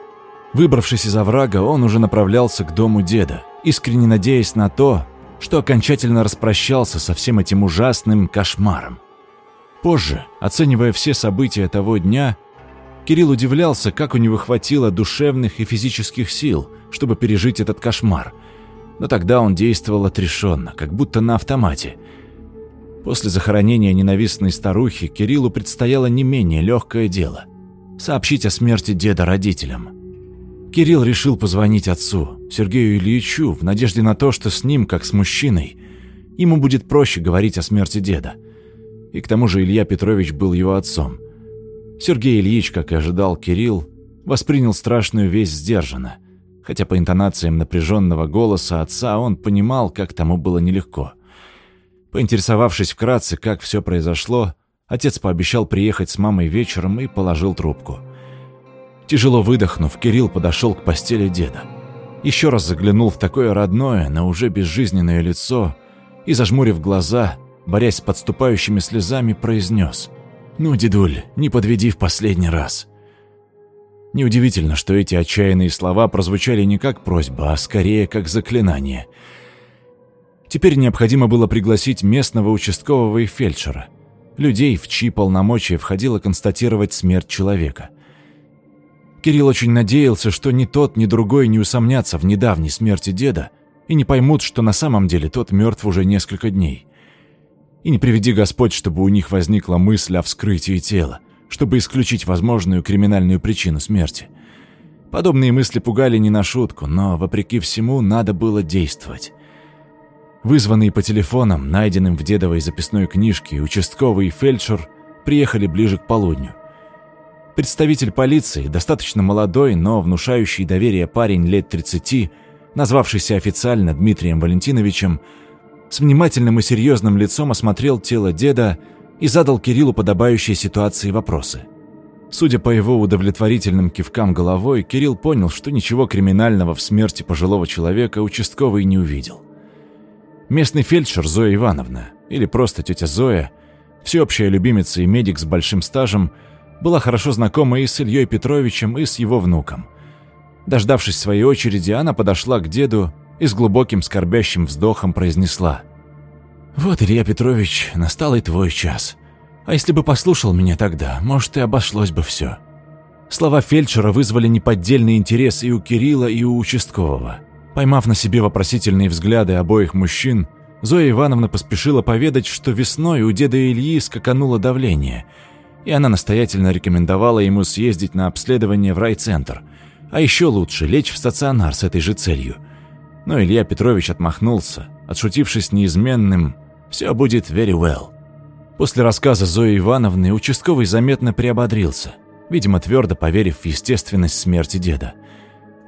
Выбравшись из оврага, он уже направлялся к дому деда, искренне надеясь на то, что окончательно распрощался со всем этим ужасным кошмаром. Позже, оценивая все события того дня, Кирилл удивлялся, как у него хватило душевных и физических сил, чтобы пережить этот кошмар. Но тогда он действовал отрешенно, как будто на автомате. После захоронения ненавистной старухи Кириллу предстояло не менее легкое дело сообщить о смерти деда родителям. Кирилл решил позвонить отцу, Сергею Ильичу, в надежде на то, что с ним, как с мужчиной, ему будет проще говорить о смерти деда. И к тому же Илья Петрович был его отцом. Сергей Ильич, как и ожидал Кирилл, воспринял страшную весть сдержанно, хотя по интонациям напряженного голоса отца он понимал, как тому было нелегко. Поинтересовавшись вкратце, как все произошло, Отец пообещал приехать с мамой вечером и положил трубку. Тяжело выдохнув, Кирилл подошел к постели деда. Еще раз заглянул в такое родное, но уже безжизненное лицо и, зажмурив глаза, борясь с подступающими слезами, произнес «Ну, дедуль, не подведи в последний раз». Неудивительно, что эти отчаянные слова прозвучали не как просьба, а скорее как заклинание. Теперь необходимо было пригласить местного участкового и фельдшера – людей, в чьи полномочия входило констатировать смерть человека. Кирилл очень надеялся, что ни тот, ни другой не усомнятся в недавней смерти деда и не поймут, что на самом деле тот мертв уже несколько дней. И не приведи Господь, чтобы у них возникла мысль о вскрытии тела, чтобы исключить возможную криминальную причину смерти. Подобные мысли пугали не на шутку, но, вопреки всему, надо было действовать. Вызванные по телефонам, найденным в дедовой записной книжке, участковый и фельдшер приехали ближе к полудню. Представитель полиции, достаточно молодой, но внушающий доверие парень лет 30, назвавшийся официально Дмитрием Валентиновичем, с внимательным и серьезным лицом осмотрел тело деда и задал Кириллу подобающие ситуации вопросы. Судя по его удовлетворительным кивкам головой, Кирилл понял, что ничего криминального в смерти пожилого человека участковый не увидел. Местный фельдшер Зоя Ивановна, или просто тетя Зоя, всеобщая любимица и медик с большим стажем, была хорошо знакома и с Ильей Петровичем, и с его внуком. Дождавшись своей очереди, она подошла к деду и с глубоким скорбящим вздохом произнесла. «Вот, Илья Петрович, настал и твой час. А если бы послушал меня тогда, может, и обошлось бы все». Слова фельдшера вызвали неподдельный интерес и у Кирилла, и у участкового – Поймав на себе вопросительные взгляды обоих мужчин, Зоя Ивановна поспешила поведать, что весной у деда Ильи скакануло давление, и она настоятельно рекомендовала ему съездить на обследование в райцентр, а еще лучше лечь в стационар с этой же целью. Но Илья Петрович отмахнулся, отшутившись неизменным «все будет very well». После рассказа Зои Ивановны участковый заметно приободрился, видимо, твердо поверив в естественность смерти деда.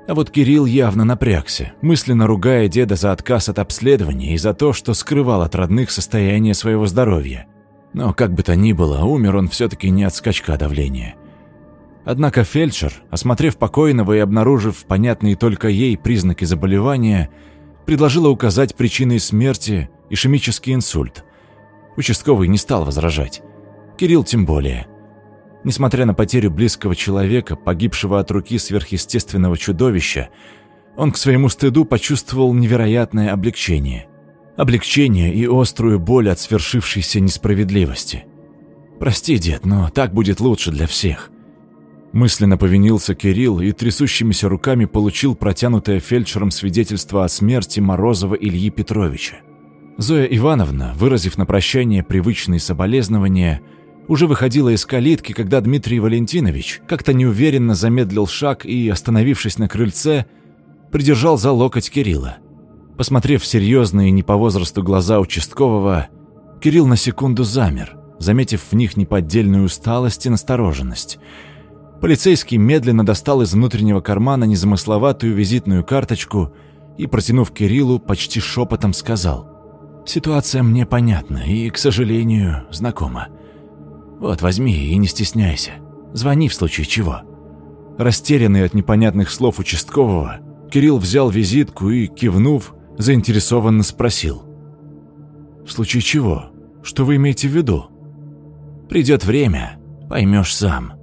А вот Кирилл явно напрягся, мысленно ругая деда за отказ от обследования и за то, что скрывал от родных состояние своего здоровья. Но как бы то ни было, умер он все-таки не от скачка давления. Однако фельдшер, осмотрев покойного и обнаружив понятные только ей признаки заболевания, предложила указать причиной смерти ишемический инсульт. Участковый не стал возражать. Кирилл тем более. Несмотря на потерю близкого человека, погибшего от руки сверхъестественного чудовища, он к своему стыду почувствовал невероятное облегчение. Облегчение и острую боль от свершившейся несправедливости. «Прости, дед, но так будет лучше для всех». Мысленно повинился Кирилл и трясущимися руками получил протянутое фельдшером свидетельство о смерти Морозова Ильи Петровича. Зоя Ивановна, выразив на прощание привычные соболезнования, уже выходила из калитки, когда Дмитрий Валентинович как-то неуверенно замедлил шаг и, остановившись на крыльце, придержал за локоть Кирилла. Посмотрев серьезные не по возрасту глаза участкового, Кирилл на секунду замер, заметив в них неподдельную усталость и настороженность. Полицейский медленно достал из внутреннего кармана незамысловатую визитную карточку и, протянув Кириллу, почти шепотом сказал «Ситуация мне понятна и, к сожалению, знакома. Вот, возьми и не стесняйся. Звони в случае чего». Растерянный от непонятных слов участкового, Кирилл взял визитку и, кивнув, заинтересованно спросил. «В случае чего? Что вы имеете в виду?» «Придет время, поймешь сам»,